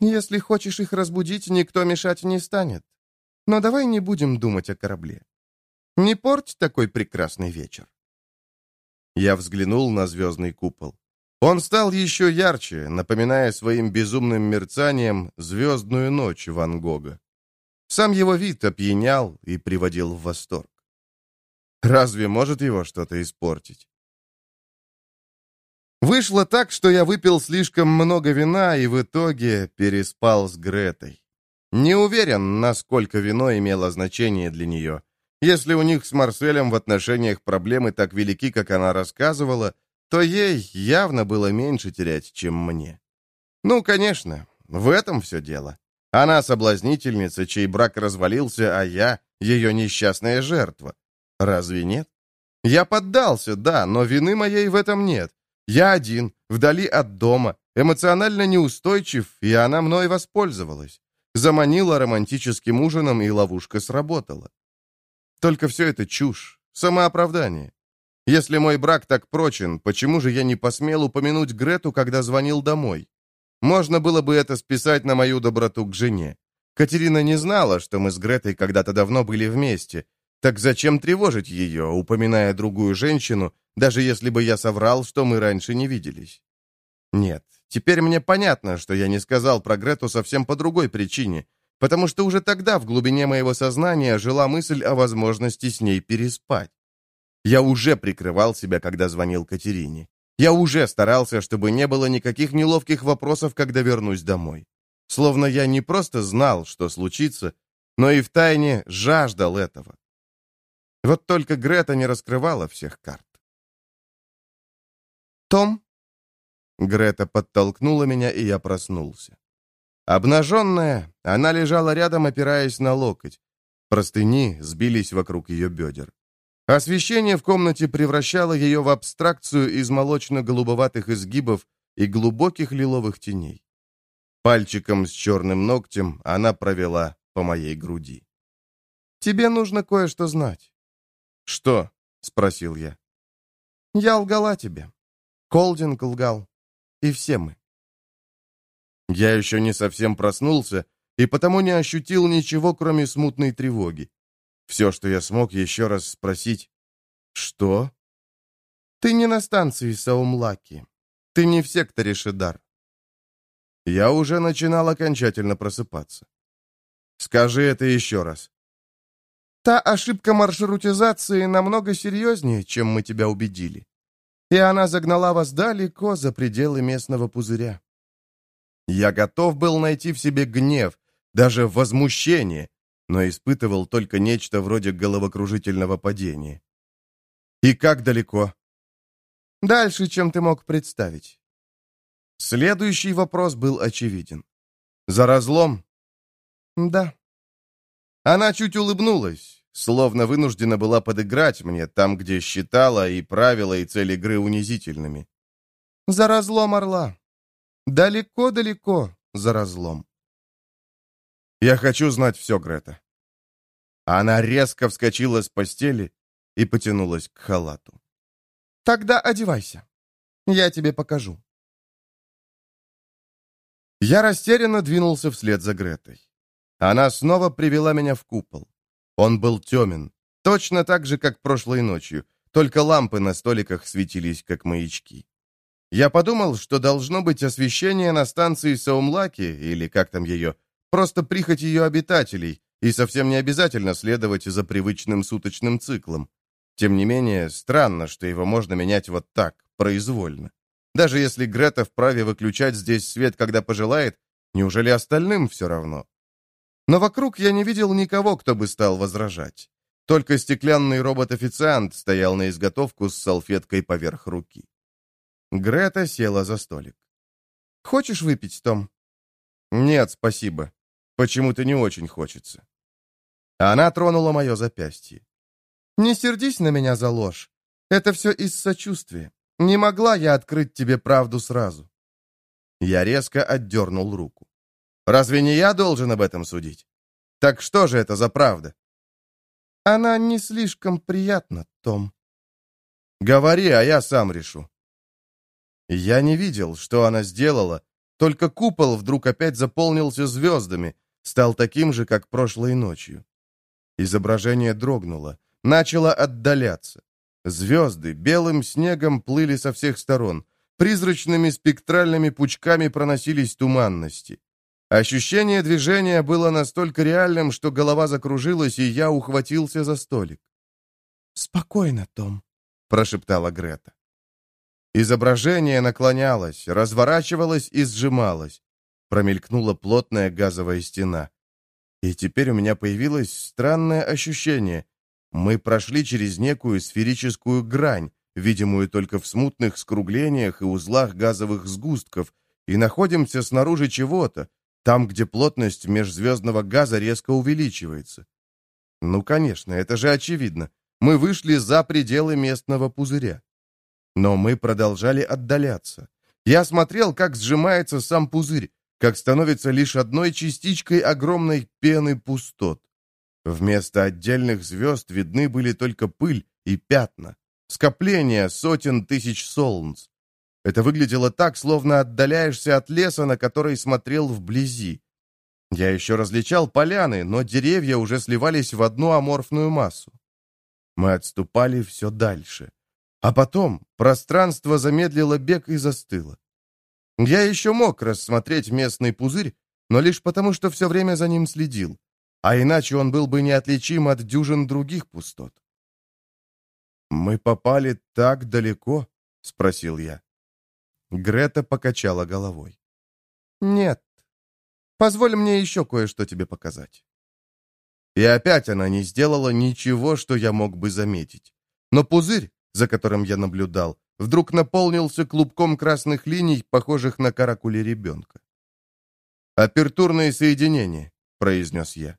«Если хочешь их разбудить, никто мешать не станет. Но давай не будем думать о корабле. Не порть такой прекрасный вечер». Я взглянул на звездный купол. Он стал еще ярче, напоминая своим безумным мерцанием звездную ночь Ван Гога. Сам его вид опьянял и приводил в восторг. Разве может его что-то испортить? Вышло так, что я выпил слишком много вина и в итоге переспал с Гретой. Не уверен, насколько вино имело значение для нее. Если у них с Марселем в отношениях проблемы так велики, как она рассказывала, то ей явно было меньше терять, чем мне. Ну, конечно, в этом все дело. Она соблазнительница, чей брак развалился, а я — ее несчастная жертва. Разве нет? Я поддался, да, но вины моей в этом нет. Я один, вдали от дома, эмоционально неустойчив, и она мной воспользовалась. Заманила романтическим ужином, и ловушка сработала. Только все это чушь, самооправдание. Если мой брак так прочен, почему же я не посмел упомянуть Грету, когда звонил домой? Можно было бы это списать на мою доброту к жене. Катерина не знала, что мы с Гретой когда-то давно были вместе. Так зачем тревожить ее, упоминая другую женщину, даже если бы я соврал, что мы раньше не виделись? Нет, теперь мне понятно, что я не сказал про Грету совсем по другой причине, потому что уже тогда в глубине моего сознания жила мысль о возможности с ней переспать. Я уже прикрывал себя, когда звонил Катерине. Я уже старался, чтобы не было никаких неловких вопросов, когда вернусь домой. Словно я не просто знал, что случится, но и втайне жаждал этого. Вот только Грета не раскрывала всех карт. «Том?» Грета подтолкнула меня, и я проснулся. Обнаженная, она лежала рядом, опираясь на локоть. Простыни сбились вокруг ее бедер. Освещение в комнате превращало ее в абстракцию из молочно-голубоватых изгибов и глубоких лиловых теней. Пальчиком с черным ногтем она провела по моей груди. «Тебе нужно кое-что знать». «Что?» — спросил я. «Я лгала тебе. Колдинг лгал. И все мы». Я еще не совсем проснулся, и потому не ощутил ничего, кроме смутной тревоги. Все, что я смог еще раз спросить. «Что?» «Ты не на станции Саумлаки. Ты не в секторе Шидар». Я уже начинал окончательно просыпаться. «Скажи это еще раз». «Та ошибка маршрутизации намного серьезнее, чем мы тебя убедили. И она загнала вас далеко за пределы местного пузыря». Я готов был найти в себе гнев, даже возмущение, но испытывал только нечто вроде головокружительного падения. «И как далеко?» «Дальше, чем ты мог представить». Следующий вопрос был очевиден. «За разлом?» «Да». Она чуть улыбнулась, словно вынуждена была подыграть мне там, где считала и правила, и цель игры унизительными. «За разлом орла. Далеко-далеко за разлом». «Я хочу знать все, Грета». Она резко вскочила с постели и потянулась к халату. «Тогда одевайся. Я тебе покажу». Я растерянно двинулся вслед за Гретой. Она снова привела меня в купол. Он был темен, точно так же, как прошлой ночью, только лампы на столиках светились, как маячки. Я подумал, что должно быть освещение на станции Саумлаки, или как там ее, Просто прихоть ее обитателей, и совсем не обязательно следовать за привычным суточным циклом. Тем не менее, странно, что его можно менять вот так, произвольно. Даже если Грета вправе выключать здесь свет, когда пожелает, неужели остальным все равно? Но вокруг я не видел никого, кто бы стал возражать. Только стеклянный робот-официант стоял на изготовку с салфеткой поверх руки. Грета села за столик. «Хочешь выпить, Том?» «Нет, спасибо. Почему-то не очень хочется. Она тронула мое запястье. «Не сердись на меня за ложь. Это все из сочувствия. Не могла я открыть тебе правду сразу». Я резко отдернул руку. «Разве не я должен об этом судить? Так что же это за правда?» «Она не слишком приятна, Том». «Говори, а я сам решу». Я не видел, что она сделала, только купол вдруг опять заполнился звездами, стал таким же, как прошлой ночью. Изображение дрогнуло, начало отдаляться. Звезды белым снегом плыли со всех сторон. Призрачными спектральными пучками проносились туманности. Ощущение движения было настолько реальным, что голова закружилась, и я ухватился за столик. «Спокойно, Том», — прошептала Грета. Изображение наклонялось, разворачивалось и сжималось промелькнула плотная газовая стена. И теперь у меня появилось странное ощущение. Мы прошли через некую сферическую грань, видимую только в смутных скруглениях и узлах газовых сгустков, и находимся снаружи чего-то, там, где плотность межзвездного газа резко увеличивается. Ну, конечно, это же очевидно. Мы вышли за пределы местного пузыря. Но мы продолжали отдаляться. Я смотрел, как сжимается сам пузырь, как становится лишь одной частичкой огромной пены пустот. Вместо отдельных звезд видны были только пыль и пятна, скопления сотен тысяч солнц. Это выглядело так, словно отдаляешься от леса, на который смотрел вблизи. Я еще различал поляны, но деревья уже сливались в одну аморфную массу. Мы отступали все дальше. А потом пространство замедлило бег и застыло. Я еще мог рассмотреть местный пузырь, но лишь потому, что все время за ним следил, а иначе он был бы неотличим от дюжин других пустот. «Мы попали так далеко?» — спросил я. Грета покачала головой. «Нет. Позволь мне еще кое-что тебе показать». И опять она не сделала ничего, что я мог бы заметить. Но пузырь, за которым я наблюдал, вдруг наполнился клубком красных линий, похожих на каракули ребенка. «Апертурные соединения», — произнес я.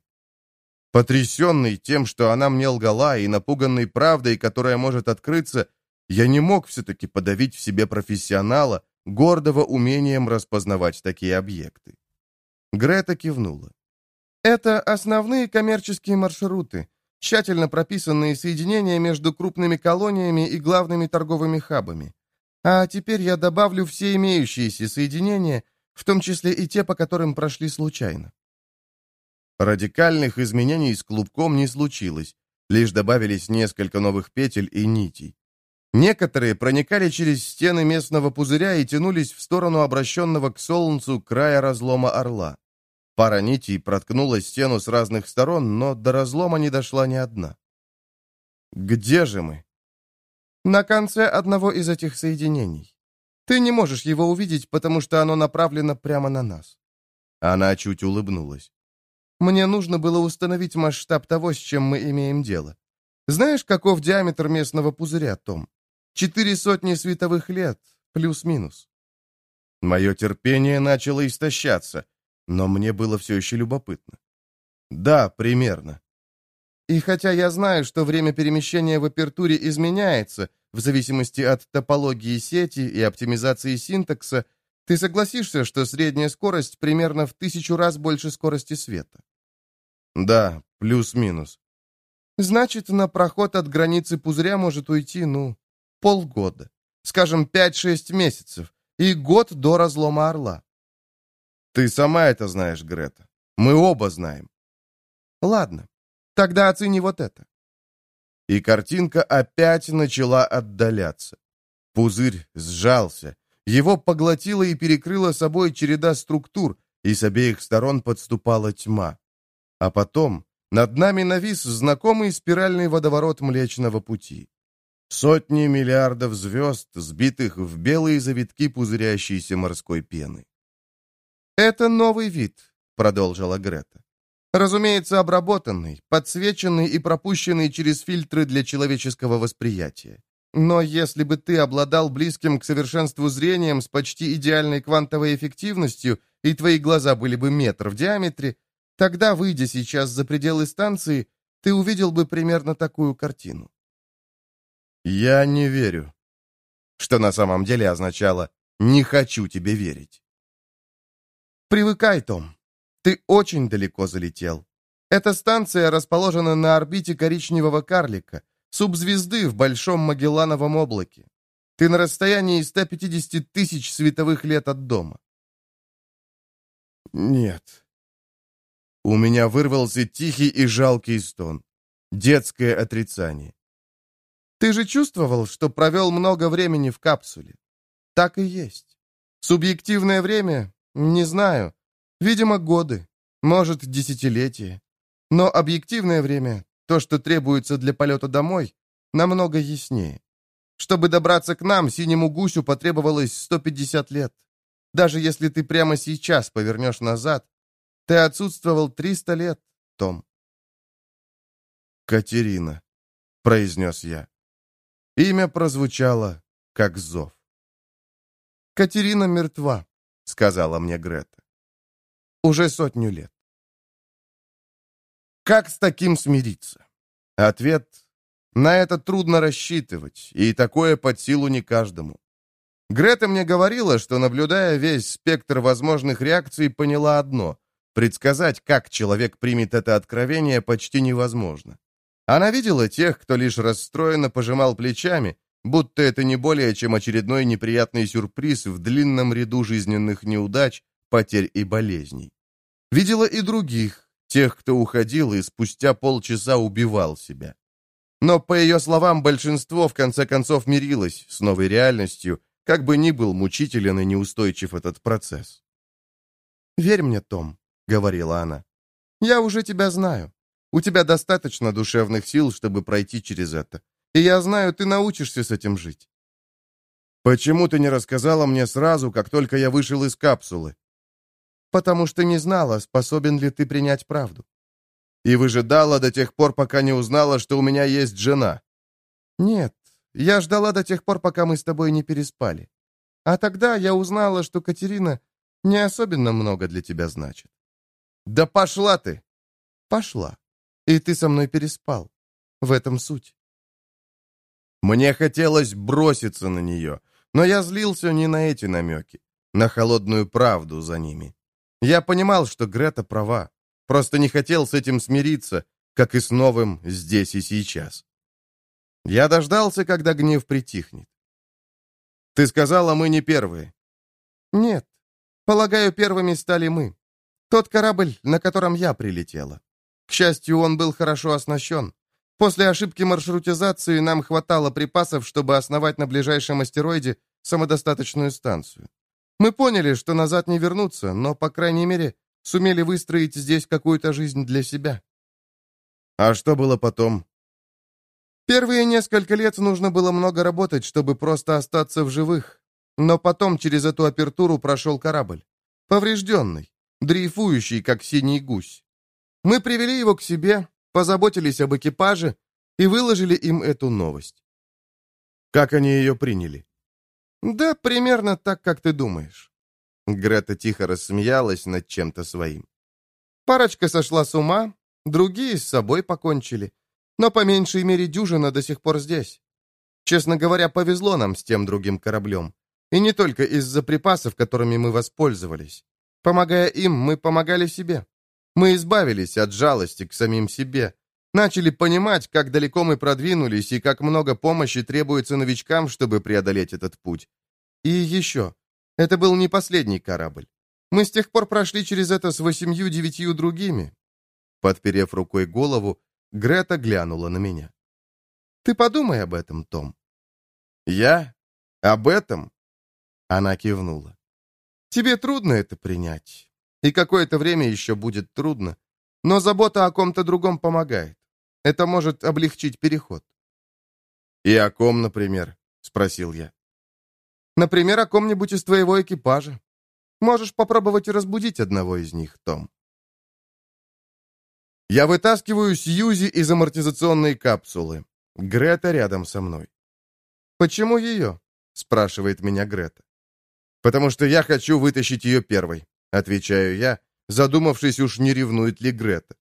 Потрясенный тем, что она мне лгала, и напуганный правдой, которая может открыться, я не мог все-таки подавить в себе профессионала, гордого умением распознавать такие объекты. Грета кивнула. «Это основные коммерческие маршруты, тщательно прописанные соединения между крупными колониями и главными торговыми хабами. А теперь я добавлю все имеющиеся соединения, в том числе и те, по которым прошли случайно. Радикальных изменений с клубком не случилось, лишь добавились несколько новых петель и нитей. Некоторые проникали через стены местного пузыря и тянулись в сторону обращенного к солнцу края разлома орла. Пара нитей проткнула стену с разных сторон, но до разлома не дошла ни одна. «Где же мы?» «На конце одного из этих соединений. Ты не можешь его увидеть, потому что оно направлено прямо на нас». Она чуть улыбнулась. «Мне нужно было установить масштаб того, с чем мы имеем дело. Знаешь, каков диаметр местного пузыря, Том? Четыре сотни световых лет, плюс-минус». Мое терпение начало истощаться но мне было все еще любопытно. Да, примерно. И хотя я знаю, что время перемещения в апертуре изменяется в зависимости от топологии сети и оптимизации синтакса, ты согласишься, что средняя скорость примерно в тысячу раз больше скорости света? Да, плюс-минус. Значит, на проход от границы пузыря может уйти, ну, полгода. Скажем, 5-6 месяцев. И год до разлома орла. Ты сама это знаешь, Грета. Мы оба знаем. Ладно, тогда оцени вот это. И картинка опять начала отдаляться. Пузырь сжался. Его поглотила и перекрыла собой череда структур, и с обеих сторон подступала тьма. А потом над нами навис знакомый спиральный водоворот Млечного Пути. Сотни миллиардов звезд, сбитых в белые завитки пузырящейся морской пены. «Это новый вид», — продолжила Грета. «Разумеется, обработанный, подсвеченный и пропущенный через фильтры для человеческого восприятия. Но если бы ты обладал близким к совершенству зрением с почти идеальной квантовой эффективностью, и твои глаза были бы метр в диаметре, тогда, выйдя сейчас за пределы станции, ты увидел бы примерно такую картину. «Я не верю», что на самом деле означало «не хочу тебе верить». «Привыкай, Том. Ты очень далеко залетел. Эта станция расположена на орбите коричневого карлика, субзвезды в Большом Магеллановом облаке. Ты на расстоянии 150 тысяч световых лет от дома». «Нет». У меня вырвался тихий и жалкий стон. Детское отрицание. «Ты же чувствовал, что провел много времени в капсуле?» «Так и есть. Субъективное время не знаю. Видимо, годы. Может, десятилетия. Но объективное время, то, что требуется для полета домой, намного яснее. Чтобы добраться к нам, синему гусю потребовалось 150 лет. Даже если ты прямо сейчас повернешь назад, ты отсутствовал 300 лет, Том. «Катерина», — произнес я. Имя прозвучало, как зов. «Катерина мертва», — сказала мне Грета. «Уже сотню лет». Как с таким смириться? Ответ — на это трудно рассчитывать, и такое под силу не каждому. Грета мне говорила, что, наблюдая весь спектр возможных реакций, поняла одно — предсказать, как человек примет это откровение, почти невозможно. Она видела тех, кто лишь расстроенно пожимал плечами, будто это не более чем очередной неприятный сюрприз в длинном ряду жизненных неудач, потерь и болезней. Видела и других, тех, кто уходил и спустя полчаса убивал себя. Но, по ее словам, большинство в конце концов мирилось с новой реальностью, как бы ни был мучителен и неустойчив этот процесс. «Верь мне, Том», — говорила она. «Я уже тебя знаю. У тебя достаточно душевных сил, чтобы пройти через это. И я знаю, ты научишься с этим жить». «Почему ты не рассказала мне сразу, как только я вышел из капсулы?» «Потому что не знала, способен ли ты принять правду. И выжидала до тех пор, пока не узнала, что у меня есть жена?» «Нет, я ждала до тех пор, пока мы с тобой не переспали. А тогда я узнала, что Катерина не особенно много для тебя значит». «Да пошла ты!» «Пошла. И ты со мной переспал. В этом суть». Мне хотелось броситься на нее, но я злился не на эти намеки, на холодную правду за ними. Я понимал, что Грета права, просто не хотел с этим смириться, как и с новым здесь и сейчас. Я дождался, когда гнев притихнет. «Ты сказала, мы не первые». «Нет. Полагаю, первыми стали мы. Тот корабль, на котором я прилетела. К счастью, он был хорошо оснащен. После ошибки маршрутизации нам хватало припасов, чтобы основать на ближайшем астероиде самодостаточную станцию. Мы поняли, что назад не вернуться, но, по крайней мере, сумели выстроить здесь какую-то жизнь для себя. А что было потом? Первые несколько лет нужно было много работать, чтобы просто остаться в живых. Но потом через эту апертуру прошел корабль. Поврежденный, дрейфующий, как синий гусь. Мы привели его к себе, позаботились об экипаже и выложили им эту новость. Как они ее приняли? Да, примерно так, как ты думаешь. Грета тихо рассмеялась над чем-то своим. Парочка сошла с ума, другие с собой покончили, но по меньшей мере дюжина до сих пор здесь. Честно говоря, повезло нам с тем другим кораблем. И не только из-за припасов, которыми мы воспользовались. Помогая им, мы помогали себе. Мы избавились от жалости к самим себе, начали понимать, как далеко мы продвинулись и как много помощи требуется новичкам, чтобы преодолеть этот путь. И еще, это был не последний корабль. Мы с тех пор прошли через это с восемью-девятью другими. Подперев рукой голову, Грета глянула на меня. «Ты подумай об этом, Том». «Я? Об этом?» Она кивнула. «Тебе трудно это принять. И какое-то время еще будет трудно. Но забота о ком-то другом помогает. Это может облегчить переход. «И о ком, например?» — спросил я. «Например, о ком-нибудь из твоего экипажа. Можешь попробовать разбудить одного из них, Том». Я вытаскиваю Сьюзи из амортизационной капсулы. Грета рядом со мной. «Почему ее?» — спрашивает меня Грета. «Потому что я хочу вытащить ее первой. Отвечаю я, задумавшись, уж не ревнует ли Грета.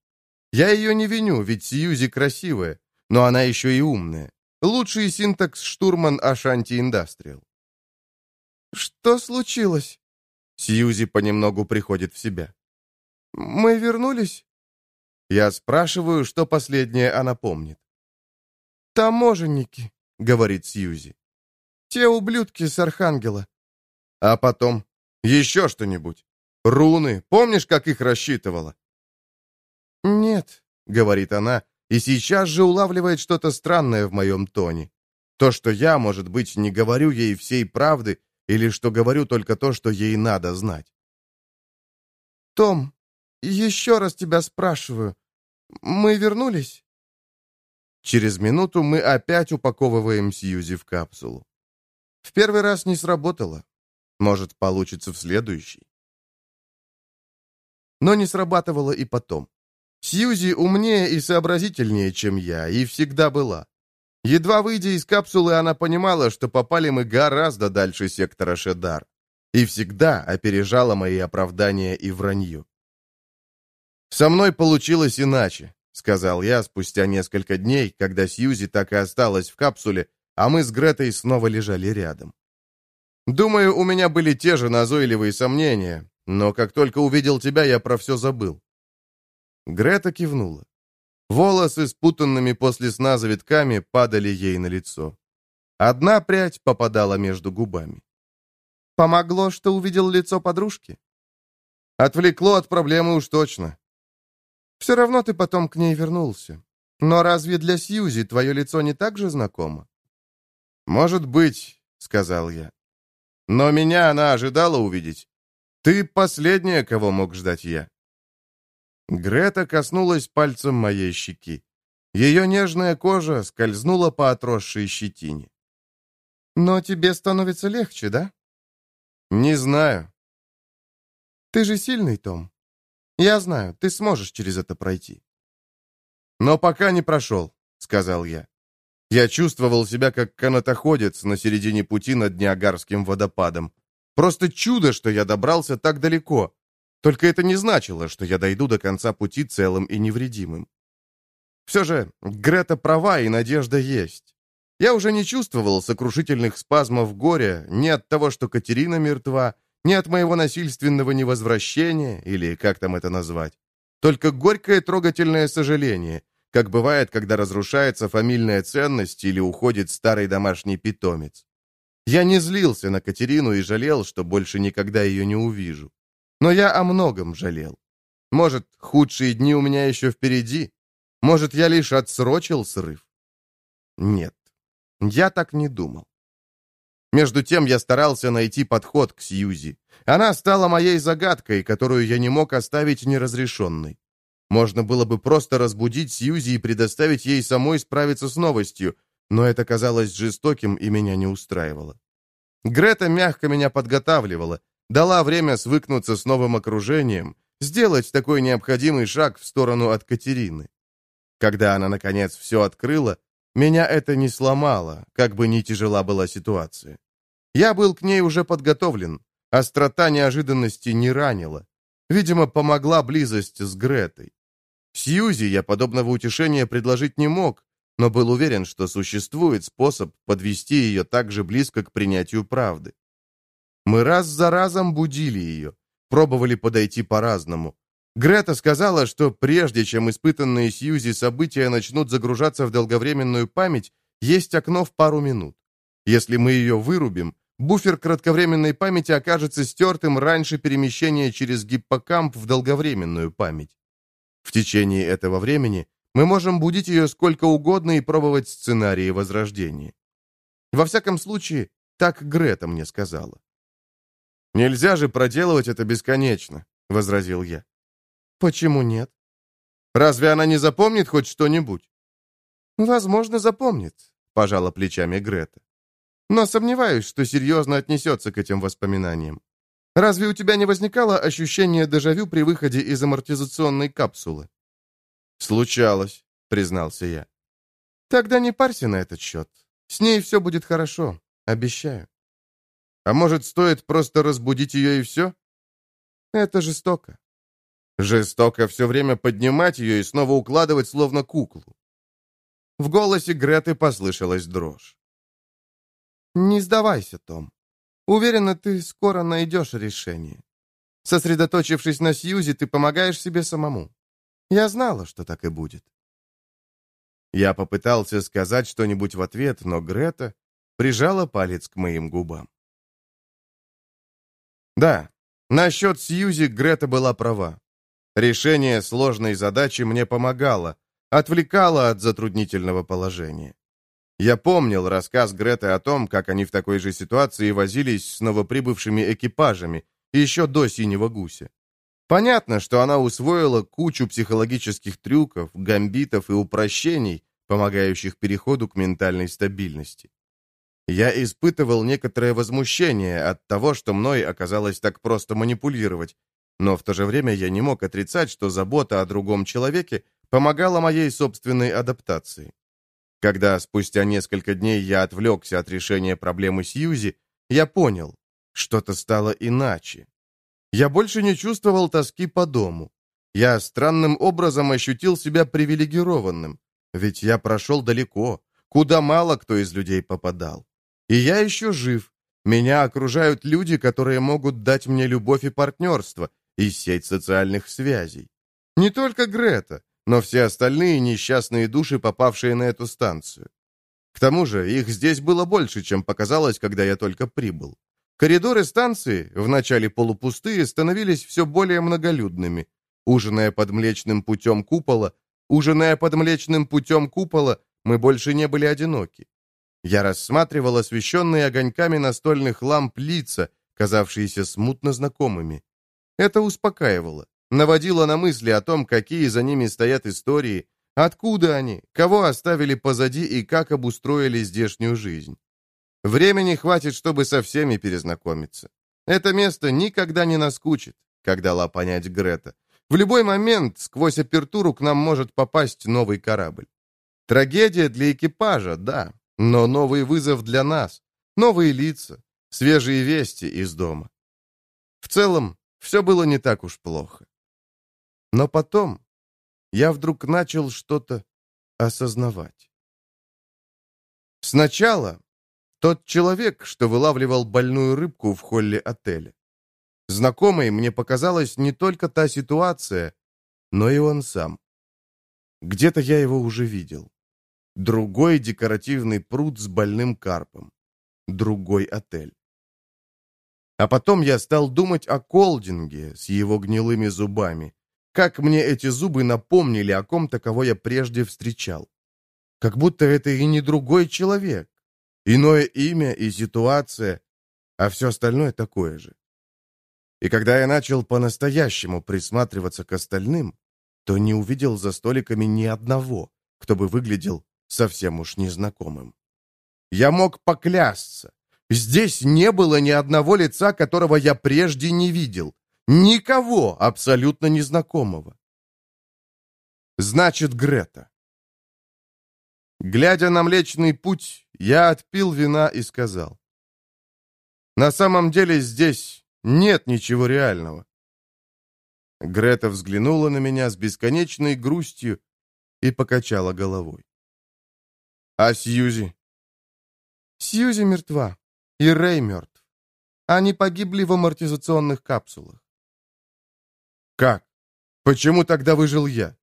Я ее не виню, ведь Сьюзи красивая, но она еще и умная. Лучший синтакс штурман Ашанти Индастриал. «Что случилось?» Сьюзи понемногу приходит в себя. «Мы вернулись?» Я спрашиваю, что последнее она помнит. «Таможенники», — говорит Сьюзи. «Те ублюдки с Архангела». А потом еще что-нибудь. Руны, помнишь, как их рассчитывала?» «Нет», — говорит она, и сейчас же улавливает что-то странное в моем тоне. То, что я, может быть, не говорю ей всей правды, или что говорю только то, что ей надо знать. «Том, еще раз тебя спрашиваю. Мы вернулись?» Через минуту мы опять упаковываем Сьюзи в капсулу. В первый раз не сработало. Может, получится в следующий но не срабатывало и потом. Сьюзи умнее и сообразительнее, чем я, и всегда была. Едва выйдя из капсулы, она понимала, что попали мы гораздо дальше сектора Шедар. И всегда опережала мои оправдания и вранье. «Со мной получилось иначе», — сказал я спустя несколько дней, когда Сьюзи так и осталась в капсуле, а мы с Гретой снова лежали рядом. Думаю, у меня были те же назойливые сомнения, но как только увидел тебя, я про все забыл». Грета кивнула. Волосы, спутанными после сна завитками, падали ей на лицо. Одна прядь попадала между губами. «Помогло, что увидел лицо подружки?» «Отвлекло от проблемы уж точно». «Все равно ты потом к ней вернулся. Но разве для Сьюзи твое лицо не так же знакомо?» «Может быть», — сказал я. «Но меня она ожидала увидеть. Ты последняя, кого мог ждать я». Грета коснулась пальцем моей щеки. Ее нежная кожа скользнула по отросшей щетине. «Но тебе становится легче, да?» «Не знаю». «Ты же сильный, Том. Я знаю, ты сможешь через это пройти». «Но пока не прошел», — сказал я. Я чувствовал себя как канатоходец на середине пути над Ниагарским водопадом. Просто чудо, что я добрался так далеко. Только это не значило, что я дойду до конца пути целым и невредимым. Все же Грета права, и надежда есть. Я уже не чувствовал сокрушительных спазмов горя ни от того, что Катерина мертва, ни от моего насильственного невозвращения, или как там это назвать. Только горькое трогательное сожаление, как бывает, когда разрушается фамильная ценность или уходит старый домашний питомец. Я не злился на Катерину и жалел, что больше никогда ее не увижу. Но я о многом жалел. Может, худшие дни у меня еще впереди? Может, я лишь отсрочил срыв? Нет, я так не думал. Между тем я старался найти подход к Сьюзи. Она стала моей загадкой, которую я не мог оставить неразрешенной. Можно было бы просто разбудить Сьюзи и предоставить ей самой справиться с новостью, но это казалось жестоким и меня не устраивало. Грета мягко меня подготавливала, дала время свыкнуться с новым окружением, сделать такой необходимый шаг в сторону от Катерины. Когда она, наконец, все открыла, меня это не сломало, как бы ни тяжела была ситуация. Я был к ней уже подготовлен, острота неожиданности не ранила. Видимо, помогла близость с Гретой. Сьюзи я подобного утешения предложить не мог, но был уверен, что существует способ подвести ее так же близко к принятию правды. Мы раз за разом будили ее, пробовали подойти по-разному, Грета сказала, что прежде чем испытанные Сьюзи события начнут загружаться в долговременную память, есть окно в пару минут. Если мы ее вырубим, буфер кратковременной памяти окажется стертым раньше перемещения через гиппокамп в долговременную память. В течение этого времени мы можем будить ее сколько угодно и пробовать сценарии возрождения. Во всяком случае, так Грета мне сказала. «Нельзя же проделывать это бесконечно», — возразил я. «Почему нет?» «Разве она не запомнит хоть что-нибудь?» «Возможно, запомнит», — пожала плечами Грета. «Но сомневаюсь, что серьезно отнесется к этим воспоминаниям. Разве у тебя не возникало ощущение дежавю при выходе из амортизационной капсулы?» «Случалось», — признался я. «Тогда не парься на этот счет. С ней все будет хорошо, обещаю». «А может, стоит просто разбудить ее и все?» «Это жестоко. Жестоко все время поднимать ее и снова укладывать, словно куклу. В голосе Греты послышалась дрожь. «Не сдавайся, Том. Уверена, ты скоро найдешь решение. Сосредоточившись на Сьюзи, ты помогаешь себе самому. Я знала, что так и будет». Я попытался сказать что-нибудь в ответ, но Грета прижала палец к моим губам. Да, насчет Сьюзи Грета была права. Решение сложной задачи мне помогало, отвлекало от затруднительного положения. Я помнил рассказ Греты о том, как они в такой же ситуации возились с новоприбывшими экипажами, еще до «Синего гуся». Понятно, что она усвоила кучу психологических трюков, гамбитов и упрощений, помогающих переходу к ментальной стабильности. Я испытывал некоторое возмущение от того, что мной оказалось так просто манипулировать, но в то же время я не мог отрицать, что забота о другом человеке помогала моей собственной адаптации. Когда спустя несколько дней я отвлекся от решения проблемы Сьюзи, я понял, что-то стало иначе. Я больше не чувствовал тоски по дому. Я странным образом ощутил себя привилегированным, ведь я прошел далеко, куда мало кто из людей попадал. И я еще жив, Меня окружают люди, которые могут дать мне любовь и партнерство, и сеть социальных связей. Не только Грета, но все остальные несчастные души, попавшие на эту станцию. К тому же их здесь было больше, чем показалось, когда я только прибыл. Коридоры станции, вначале полупустые, становились все более многолюдными. Ужиная под Млечным путем купола, ужиная под Млечным путем купола, мы больше не были одиноки. Я рассматривал освещенные огоньками настольных ламп лица, казавшиеся смутно знакомыми. Это успокаивало, наводило на мысли о том, какие за ними стоят истории, откуда они, кого оставили позади и как обустроили здешнюю жизнь. Времени хватит, чтобы со всеми перезнакомиться. Это место никогда не наскучит, как дала понять Грета. В любой момент сквозь апертуру к нам может попасть новый корабль. Трагедия для экипажа, да, но новый вызов для нас, новые лица, свежие вести из дома. В целом, все было не так уж плохо. Но потом я вдруг начал что-то осознавать. Сначала тот человек, что вылавливал больную рыбку в холле отеля. Знакомой мне показалась не только та ситуация, но и он сам. Где-то я его уже видел. Другой декоративный пруд с больным карпом. Другой отель. А потом я стал думать о Колдинге с его гнилыми зубами. Как мне эти зубы напомнили о ком-то, кого я прежде встречал. Как будто это и не другой человек. Иное имя и ситуация, а все остальное такое же. И когда я начал по-настоящему присматриваться к остальным, то не увидел за столиками ни одного, кто бы выглядел совсем уж незнакомым. Я мог поклясться. Здесь не было ни одного лица, которого я прежде не видел. Никого абсолютно незнакомого. Значит, Грета. Глядя на Млечный Путь, я отпил вина и сказал. На самом деле здесь нет ничего реального. Грета взглянула на меня с бесконечной грустью и покачала головой. А Сьюзи? Сьюзи мертва, и Рэй мертв. Они погибли в амортизационных капсулах. Как? Почему тогда выжил я?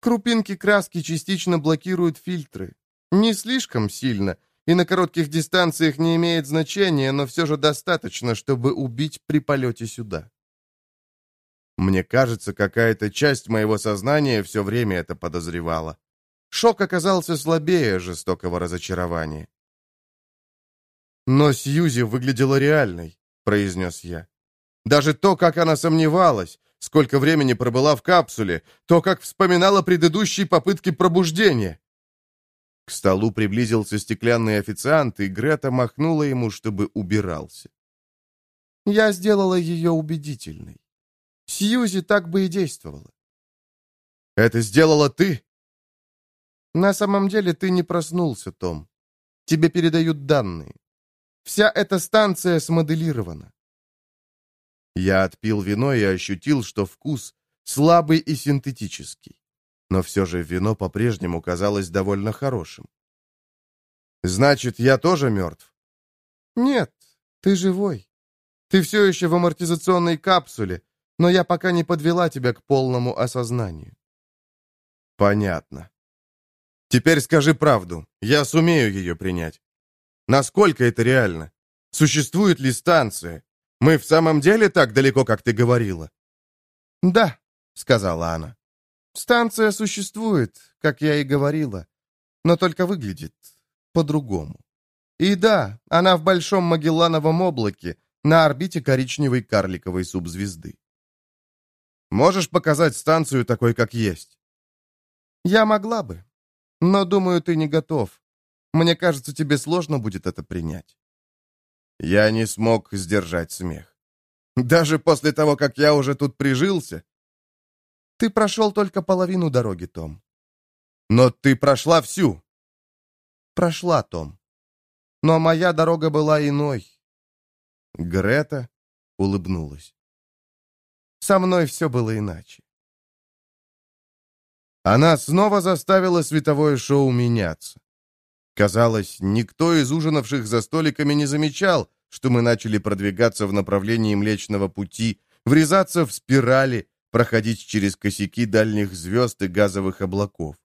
Крупинки краски частично блокируют фильтры. Не слишком сильно, и на коротких дистанциях не имеет значения, но все же достаточно, чтобы убить при полете сюда. Мне кажется, какая-то часть моего сознания все время это подозревала. Шок оказался слабее жестокого разочарования. «Но Сьюзи выглядела реальной», — произнес я. «Даже то, как она сомневалась, сколько времени пробыла в капсуле, то, как вспоминала предыдущие попытки пробуждения. К столу приблизился стеклянный официант, и Грета махнула ему, чтобы убирался. «Я сделала ее убедительной. Сьюзи так бы и действовала». «Это сделала ты?» «На самом деле ты не проснулся, Том. Тебе передают данные. Вся эта станция смоделирована. Я отпил вино и ощутил, что вкус слабый и синтетический. Но все же вино по-прежнему казалось довольно хорошим. «Значит, я тоже мертв?» «Нет, ты живой. Ты все еще в амортизационной капсуле, но я пока не подвела тебя к полному осознанию». «Понятно. Теперь скажи правду. Я сумею ее принять. Насколько это реально? Существует ли станция? Мы в самом деле так далеко, как ты говорила?» «Да», — сказала она. «Станция существует, как я и говорила, но только выглядит по-другому. И да, она в Большом Магеллановом облаке, на орбите коричневой карликовой субзвезды. Можешь показать станцию такой, как есть?» «Я могла бы, но, думаю, ты не готов. Мне кажется, тебе сложно будет это принять». Я не смог сдержать смех. Даже после того, как я уже тут прижился? Ты прошел только половину дороги, Том. Но ты прошла всю. Прошла, Том. Но моя дорога была иной. Грета улыбнулась. Со мной все было иначе. Она снова заставила световое шоу меняться. Казалось, никто из ужинавших за столиками не замечал, что мы начали продвигаться в направлении Млечного Пути, врезаться в спирали, проходить через косяки дальних звезд и газовых облаков.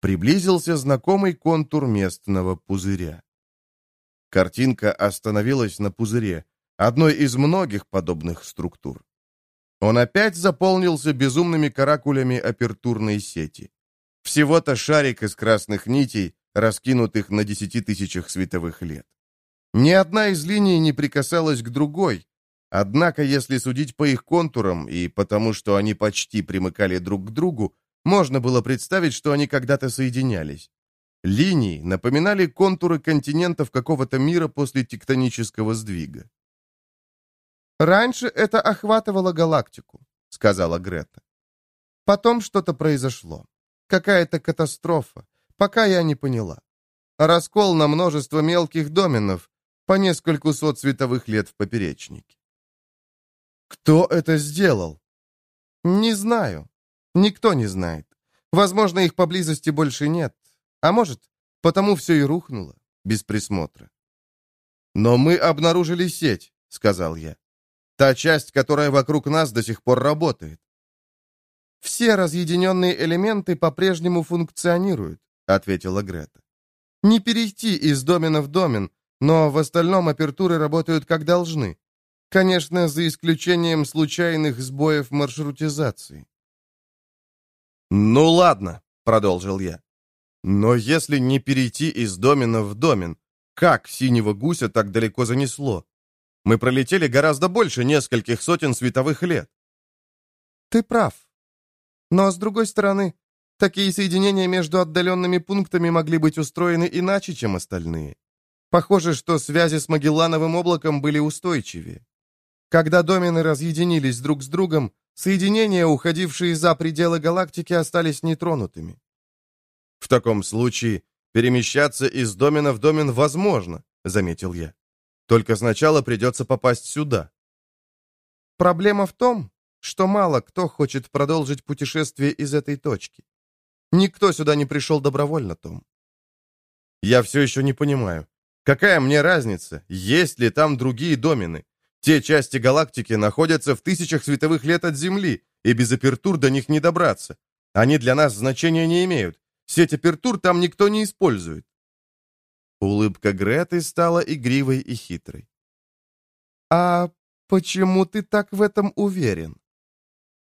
Приблизился знакомый контур местного пузыря. Картинка остановилась на пузыре, одной из многих подобных структур. Он опять заполнился безумными каракулями апертурной сети. Всего-то шарик из красных нитей, раскинутых на десяти тысячах световых лет. Ни одна из линий не прикасалась к другой, однако, если судить по их контурам и потому, что они почти примыкали друг к другу, можно было представить, что они когда-то соединялись. Линии напоминали контуры континентов какого-то мира после тектонического сдвига. «Раньше это охватывало галактику», — сказала Грета. «Потом что-то произошло. Какая-то катастрофа, пока я не поняла. Раскол на множество мелких доменов, по нескольку сот световых лет в поперечнике. Кто это сделал? Не знаю. Никто не знает. Возможно, их поблизости больше нет. А может, потому все и рухнуло, без присмотра. «Но мы обнаружили сеть», — сказал я. «Та часть, которая вокруг нас до сих пор работает». «Все разъединенные элементы по-прежнему функционируют», — ответила Грета. «Не перейти из домена в домен, но в остальном апертуры работают как должны. Конечно, за исключением случайных сбоев маршрутизации. «Ну ладно», — продолжил я. «Но если не перейти из домена в домен, как синего гуся так далеко занесло? Мы пролетели гораздо больше нескольких сотен световых лет». «Ты прав. Но, с другой стороны, такие соединения между отдаленными пунктами могли быть устроены иначе, чем остальные. Похоже, что связи с Магеллановым облаком были устойчивее. Когда домены разъединились друг с другом, соединения, уходившие за пределы галактики, остались нетронутыми. «В таком случае перемещаться из домена в домен возможно», — заметил я. «Только сначала придется попасть сюда». Проблема в том, что мало кто хочет продолжить путешествие из этой точки. Никто сюда не пришел добровольно, Том. Я все еще не понимаю. Какая мне разница, есть ли там другие домены? Те части галактики находятся в тысячах световых лет от Земли, и без апертур до них не добраться. Они для нас значения не имеют. Сеть апертур там никто не использует. Улыбка Греты стала игривой и хитрой. «А почему ты так в этом уверен?»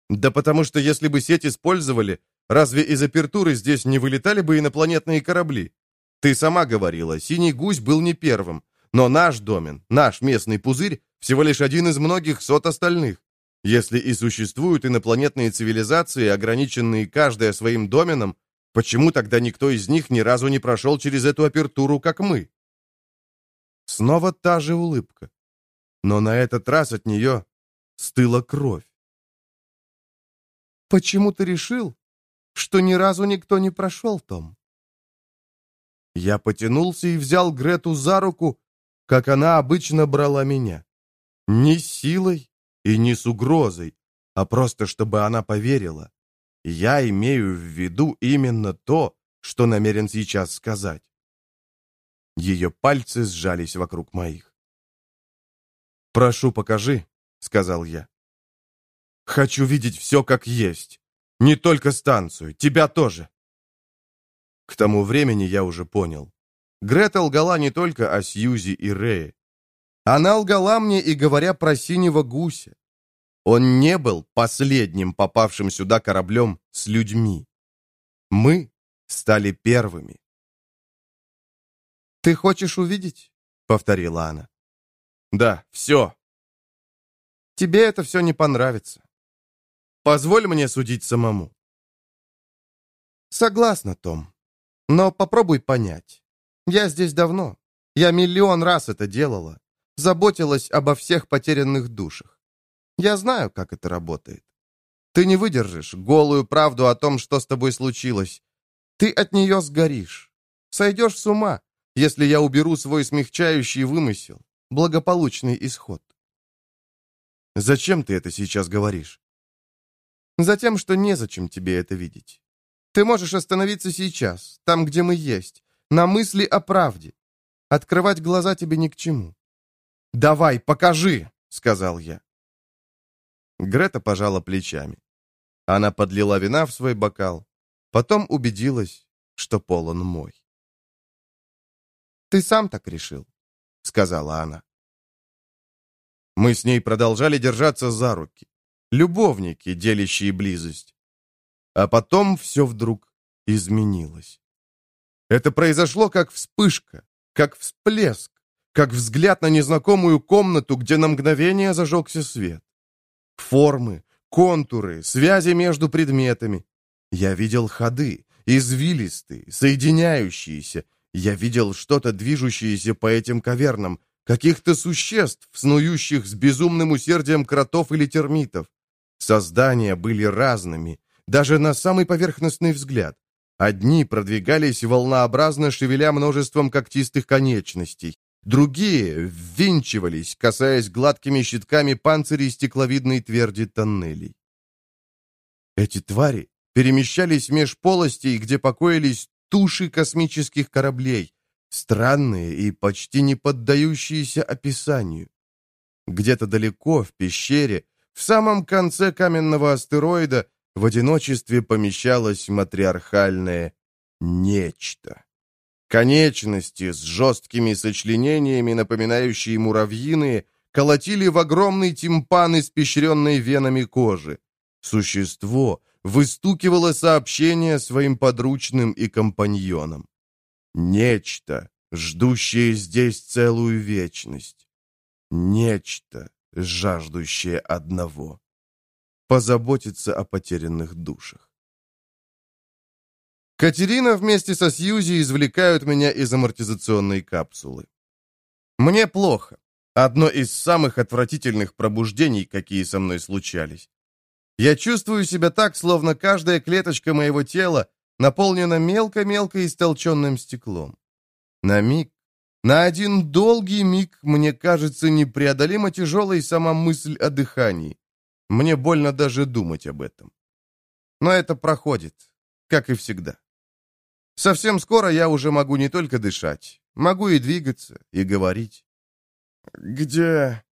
«Да потому что если бы сеть использовали, разве из апертуры здесь не вылетали бы инопланетные корабли? Ты сама говорила, синий гусь был не первым. Но наш домен, наш местный пузырь, всего лишь один из многих сот остальных. Если и существуют инопланетные цивилизации, ограниченные каждая своим доменом, почему тогда никто из них ни разу не прошел через эту апертуру, как мы? Снова та же улыбка. Но на этот раз от нее стыла кровь. «Почему ты решил, что ни разу никто не прошел, Том?» Я потянулся и взял Грету за руку, как она обычно брала меня. Не силой и не с угрозой, а просто чтобы она поверила. Я имею в виду именно то, что намерен сейчас сказать. Ее пальцы сжались вокруг моих. «Прошу, покажи», — сказал я. «Хочу видеть все как есть. Не только станцию, тебя тоже. К тому времени я уже понял. Грета лгала не только о Сьюзи и Рее. Она лгала мне и говоря про синего гуся. Он не был последним попавшим сюда кораблем с людьми. Мы стали первыми. «Ты хочешь увидеть?» — повторила она. «Да, все». «Тебе это все не понравится. Позволь мне судить самому». «Согласна, Том. Но попробуй понять. Я здесь давно. Я миллион раз это делала. Заботилась обо всех потерянных душах. Я знаю, как это работает. Ты не выдержишь голую правду о том, что с тобой случилось. Ты от нее сгоришь. Сойдешь с ума, если я уберу свой смягчающий вымысел, благополучный исход. Зачем ты это сейчас говоришь? Затем, что незачем тебе это видеть. Ты можешь остановиться сейчас, там, где мы есть, на мысли о правде. Открывать глаза тебе ни к чему. «Давай, покажи!» — сказал я. Грета пожала плечами. Она подлила вина в свой бокал, потом убедилась, что полон мой. «Ты сам так решил», — сказала она. Мы с ней продолжали держаться за руки. Любовники, делящие близость. А потом все вдруг изменилось. Это произошло как вспышка, как всплеск, как взгляд на незнакомую комнату, где на мгновение зажегся свет. Формы, контуры, связи между предметами. Я видел ходы, извилистые, соединяющиеся. Я видел что-то, движущееся по этим кавернам, каких-то существ, снующих с безумным усердием кротов или термитов. Создания были разными, даже на самый поверхностный взгляд. Одни продвигались волнообразно, шевеля множеством когтистых конечностей. Другие ввинчивались, касаясь гладкими щитками панцирей стекловидной тверди тоннелей. Эти твари перемещались меж полостей, где покоились туши космических кораблей, странные и почти не поддающиеся описанию. Где-то далеко, в пещере, в самом конце каменного астероида, в одиночестве помещалось матриархальное нечто. Конечности с жесткими сочленениями, напоминающие муравьиные, колотили в огромный тимпан, испещренный венами кожи. Существо выстукивало сообщение своим подручным и компаньонам. Нечто, ждущее здесь целую вечность. Нечто, жаждущее одного — позаботиться о потерянных душах. Катерина вместе со Сьюзи извлекают меня из амортизационной капсулы. Мне плохо. Одно из самых отвратительных пробуждений, какие со мной случались. Я чувствую себя так, словно каждая клеточка моего тела наполнена мелко-мелко истолченным стеклом. На миг, на один долгий миг, мне кажется непреодолимо тяжелой сама мысль о дыхании. Мне больно даже думать об этом. Но это проходит, как и всегда. Совсем скоро я уже могу не только дышать, могу и двигаться, и говорить. «Где...»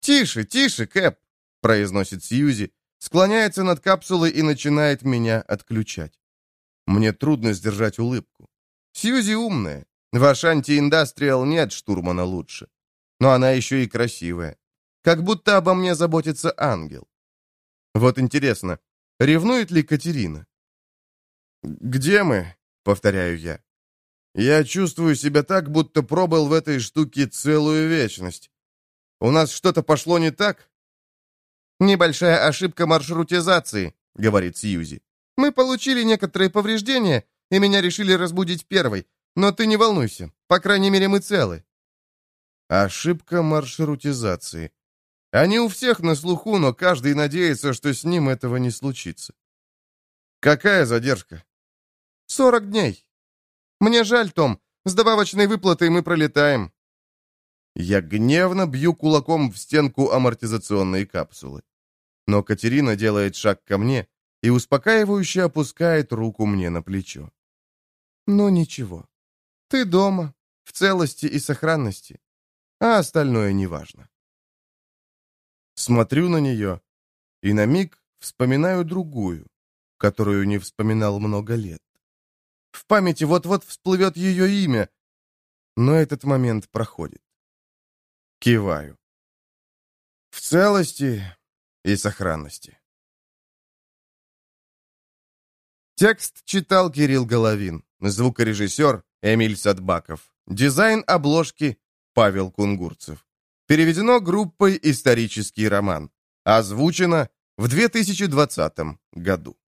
«Тише, тише, Кэп!» — произносит Сьюзи, склоняется над капсулой и начинает меня отключать. Мне трудно сдержать улыбку. Сьюзи умная. В Ашанти Индастриал нет штурмана лучше. Но она еще и красивая. Как будто обо мне заботится ангел. Вот интересно, ревнует ли Катерина? «Где мы?» — повторяю я. «Я чувствую себя так, будто пробыл в этой штуке целую вечность. У нас что-то пошло не так?» «Небольшая ошибка маршрутизации», — говорит Сьюзи. «Мы получили некоторые повреждения, и меня решили разбудить первой. Но ты не волнуйся, по крайней мере, мы целы». Ошибка маршрутизации. Они у всех на слуху, но каждый надеется, что с ним этого не случится. Какая задержка? Сорок дней. Мне жаль, Том. С добавочной выплатой мы пролетаем. Я гневно бью кулаком в стенку амортизационной капсулы. Но Катерина делает шаг ко мне и успокаивающе опускает руку мне на плечо. «Ну ничего. Ты дома, в целости и сохранности, а остальное неважно». Смотрю на нее и на миг вспоминаю другую, которую не вспоминал много лет. В памяти вот-вот всплывет ее имя, но этот момент проходит. Киваю. В целости и сохранности. Текст читал Кирилл Головин, звукорежиссер Эмиль Садбаков, дизайн обложки Павел Кунгурцев. Переведено группой «Исторический роман». Озвучено в 2020 году.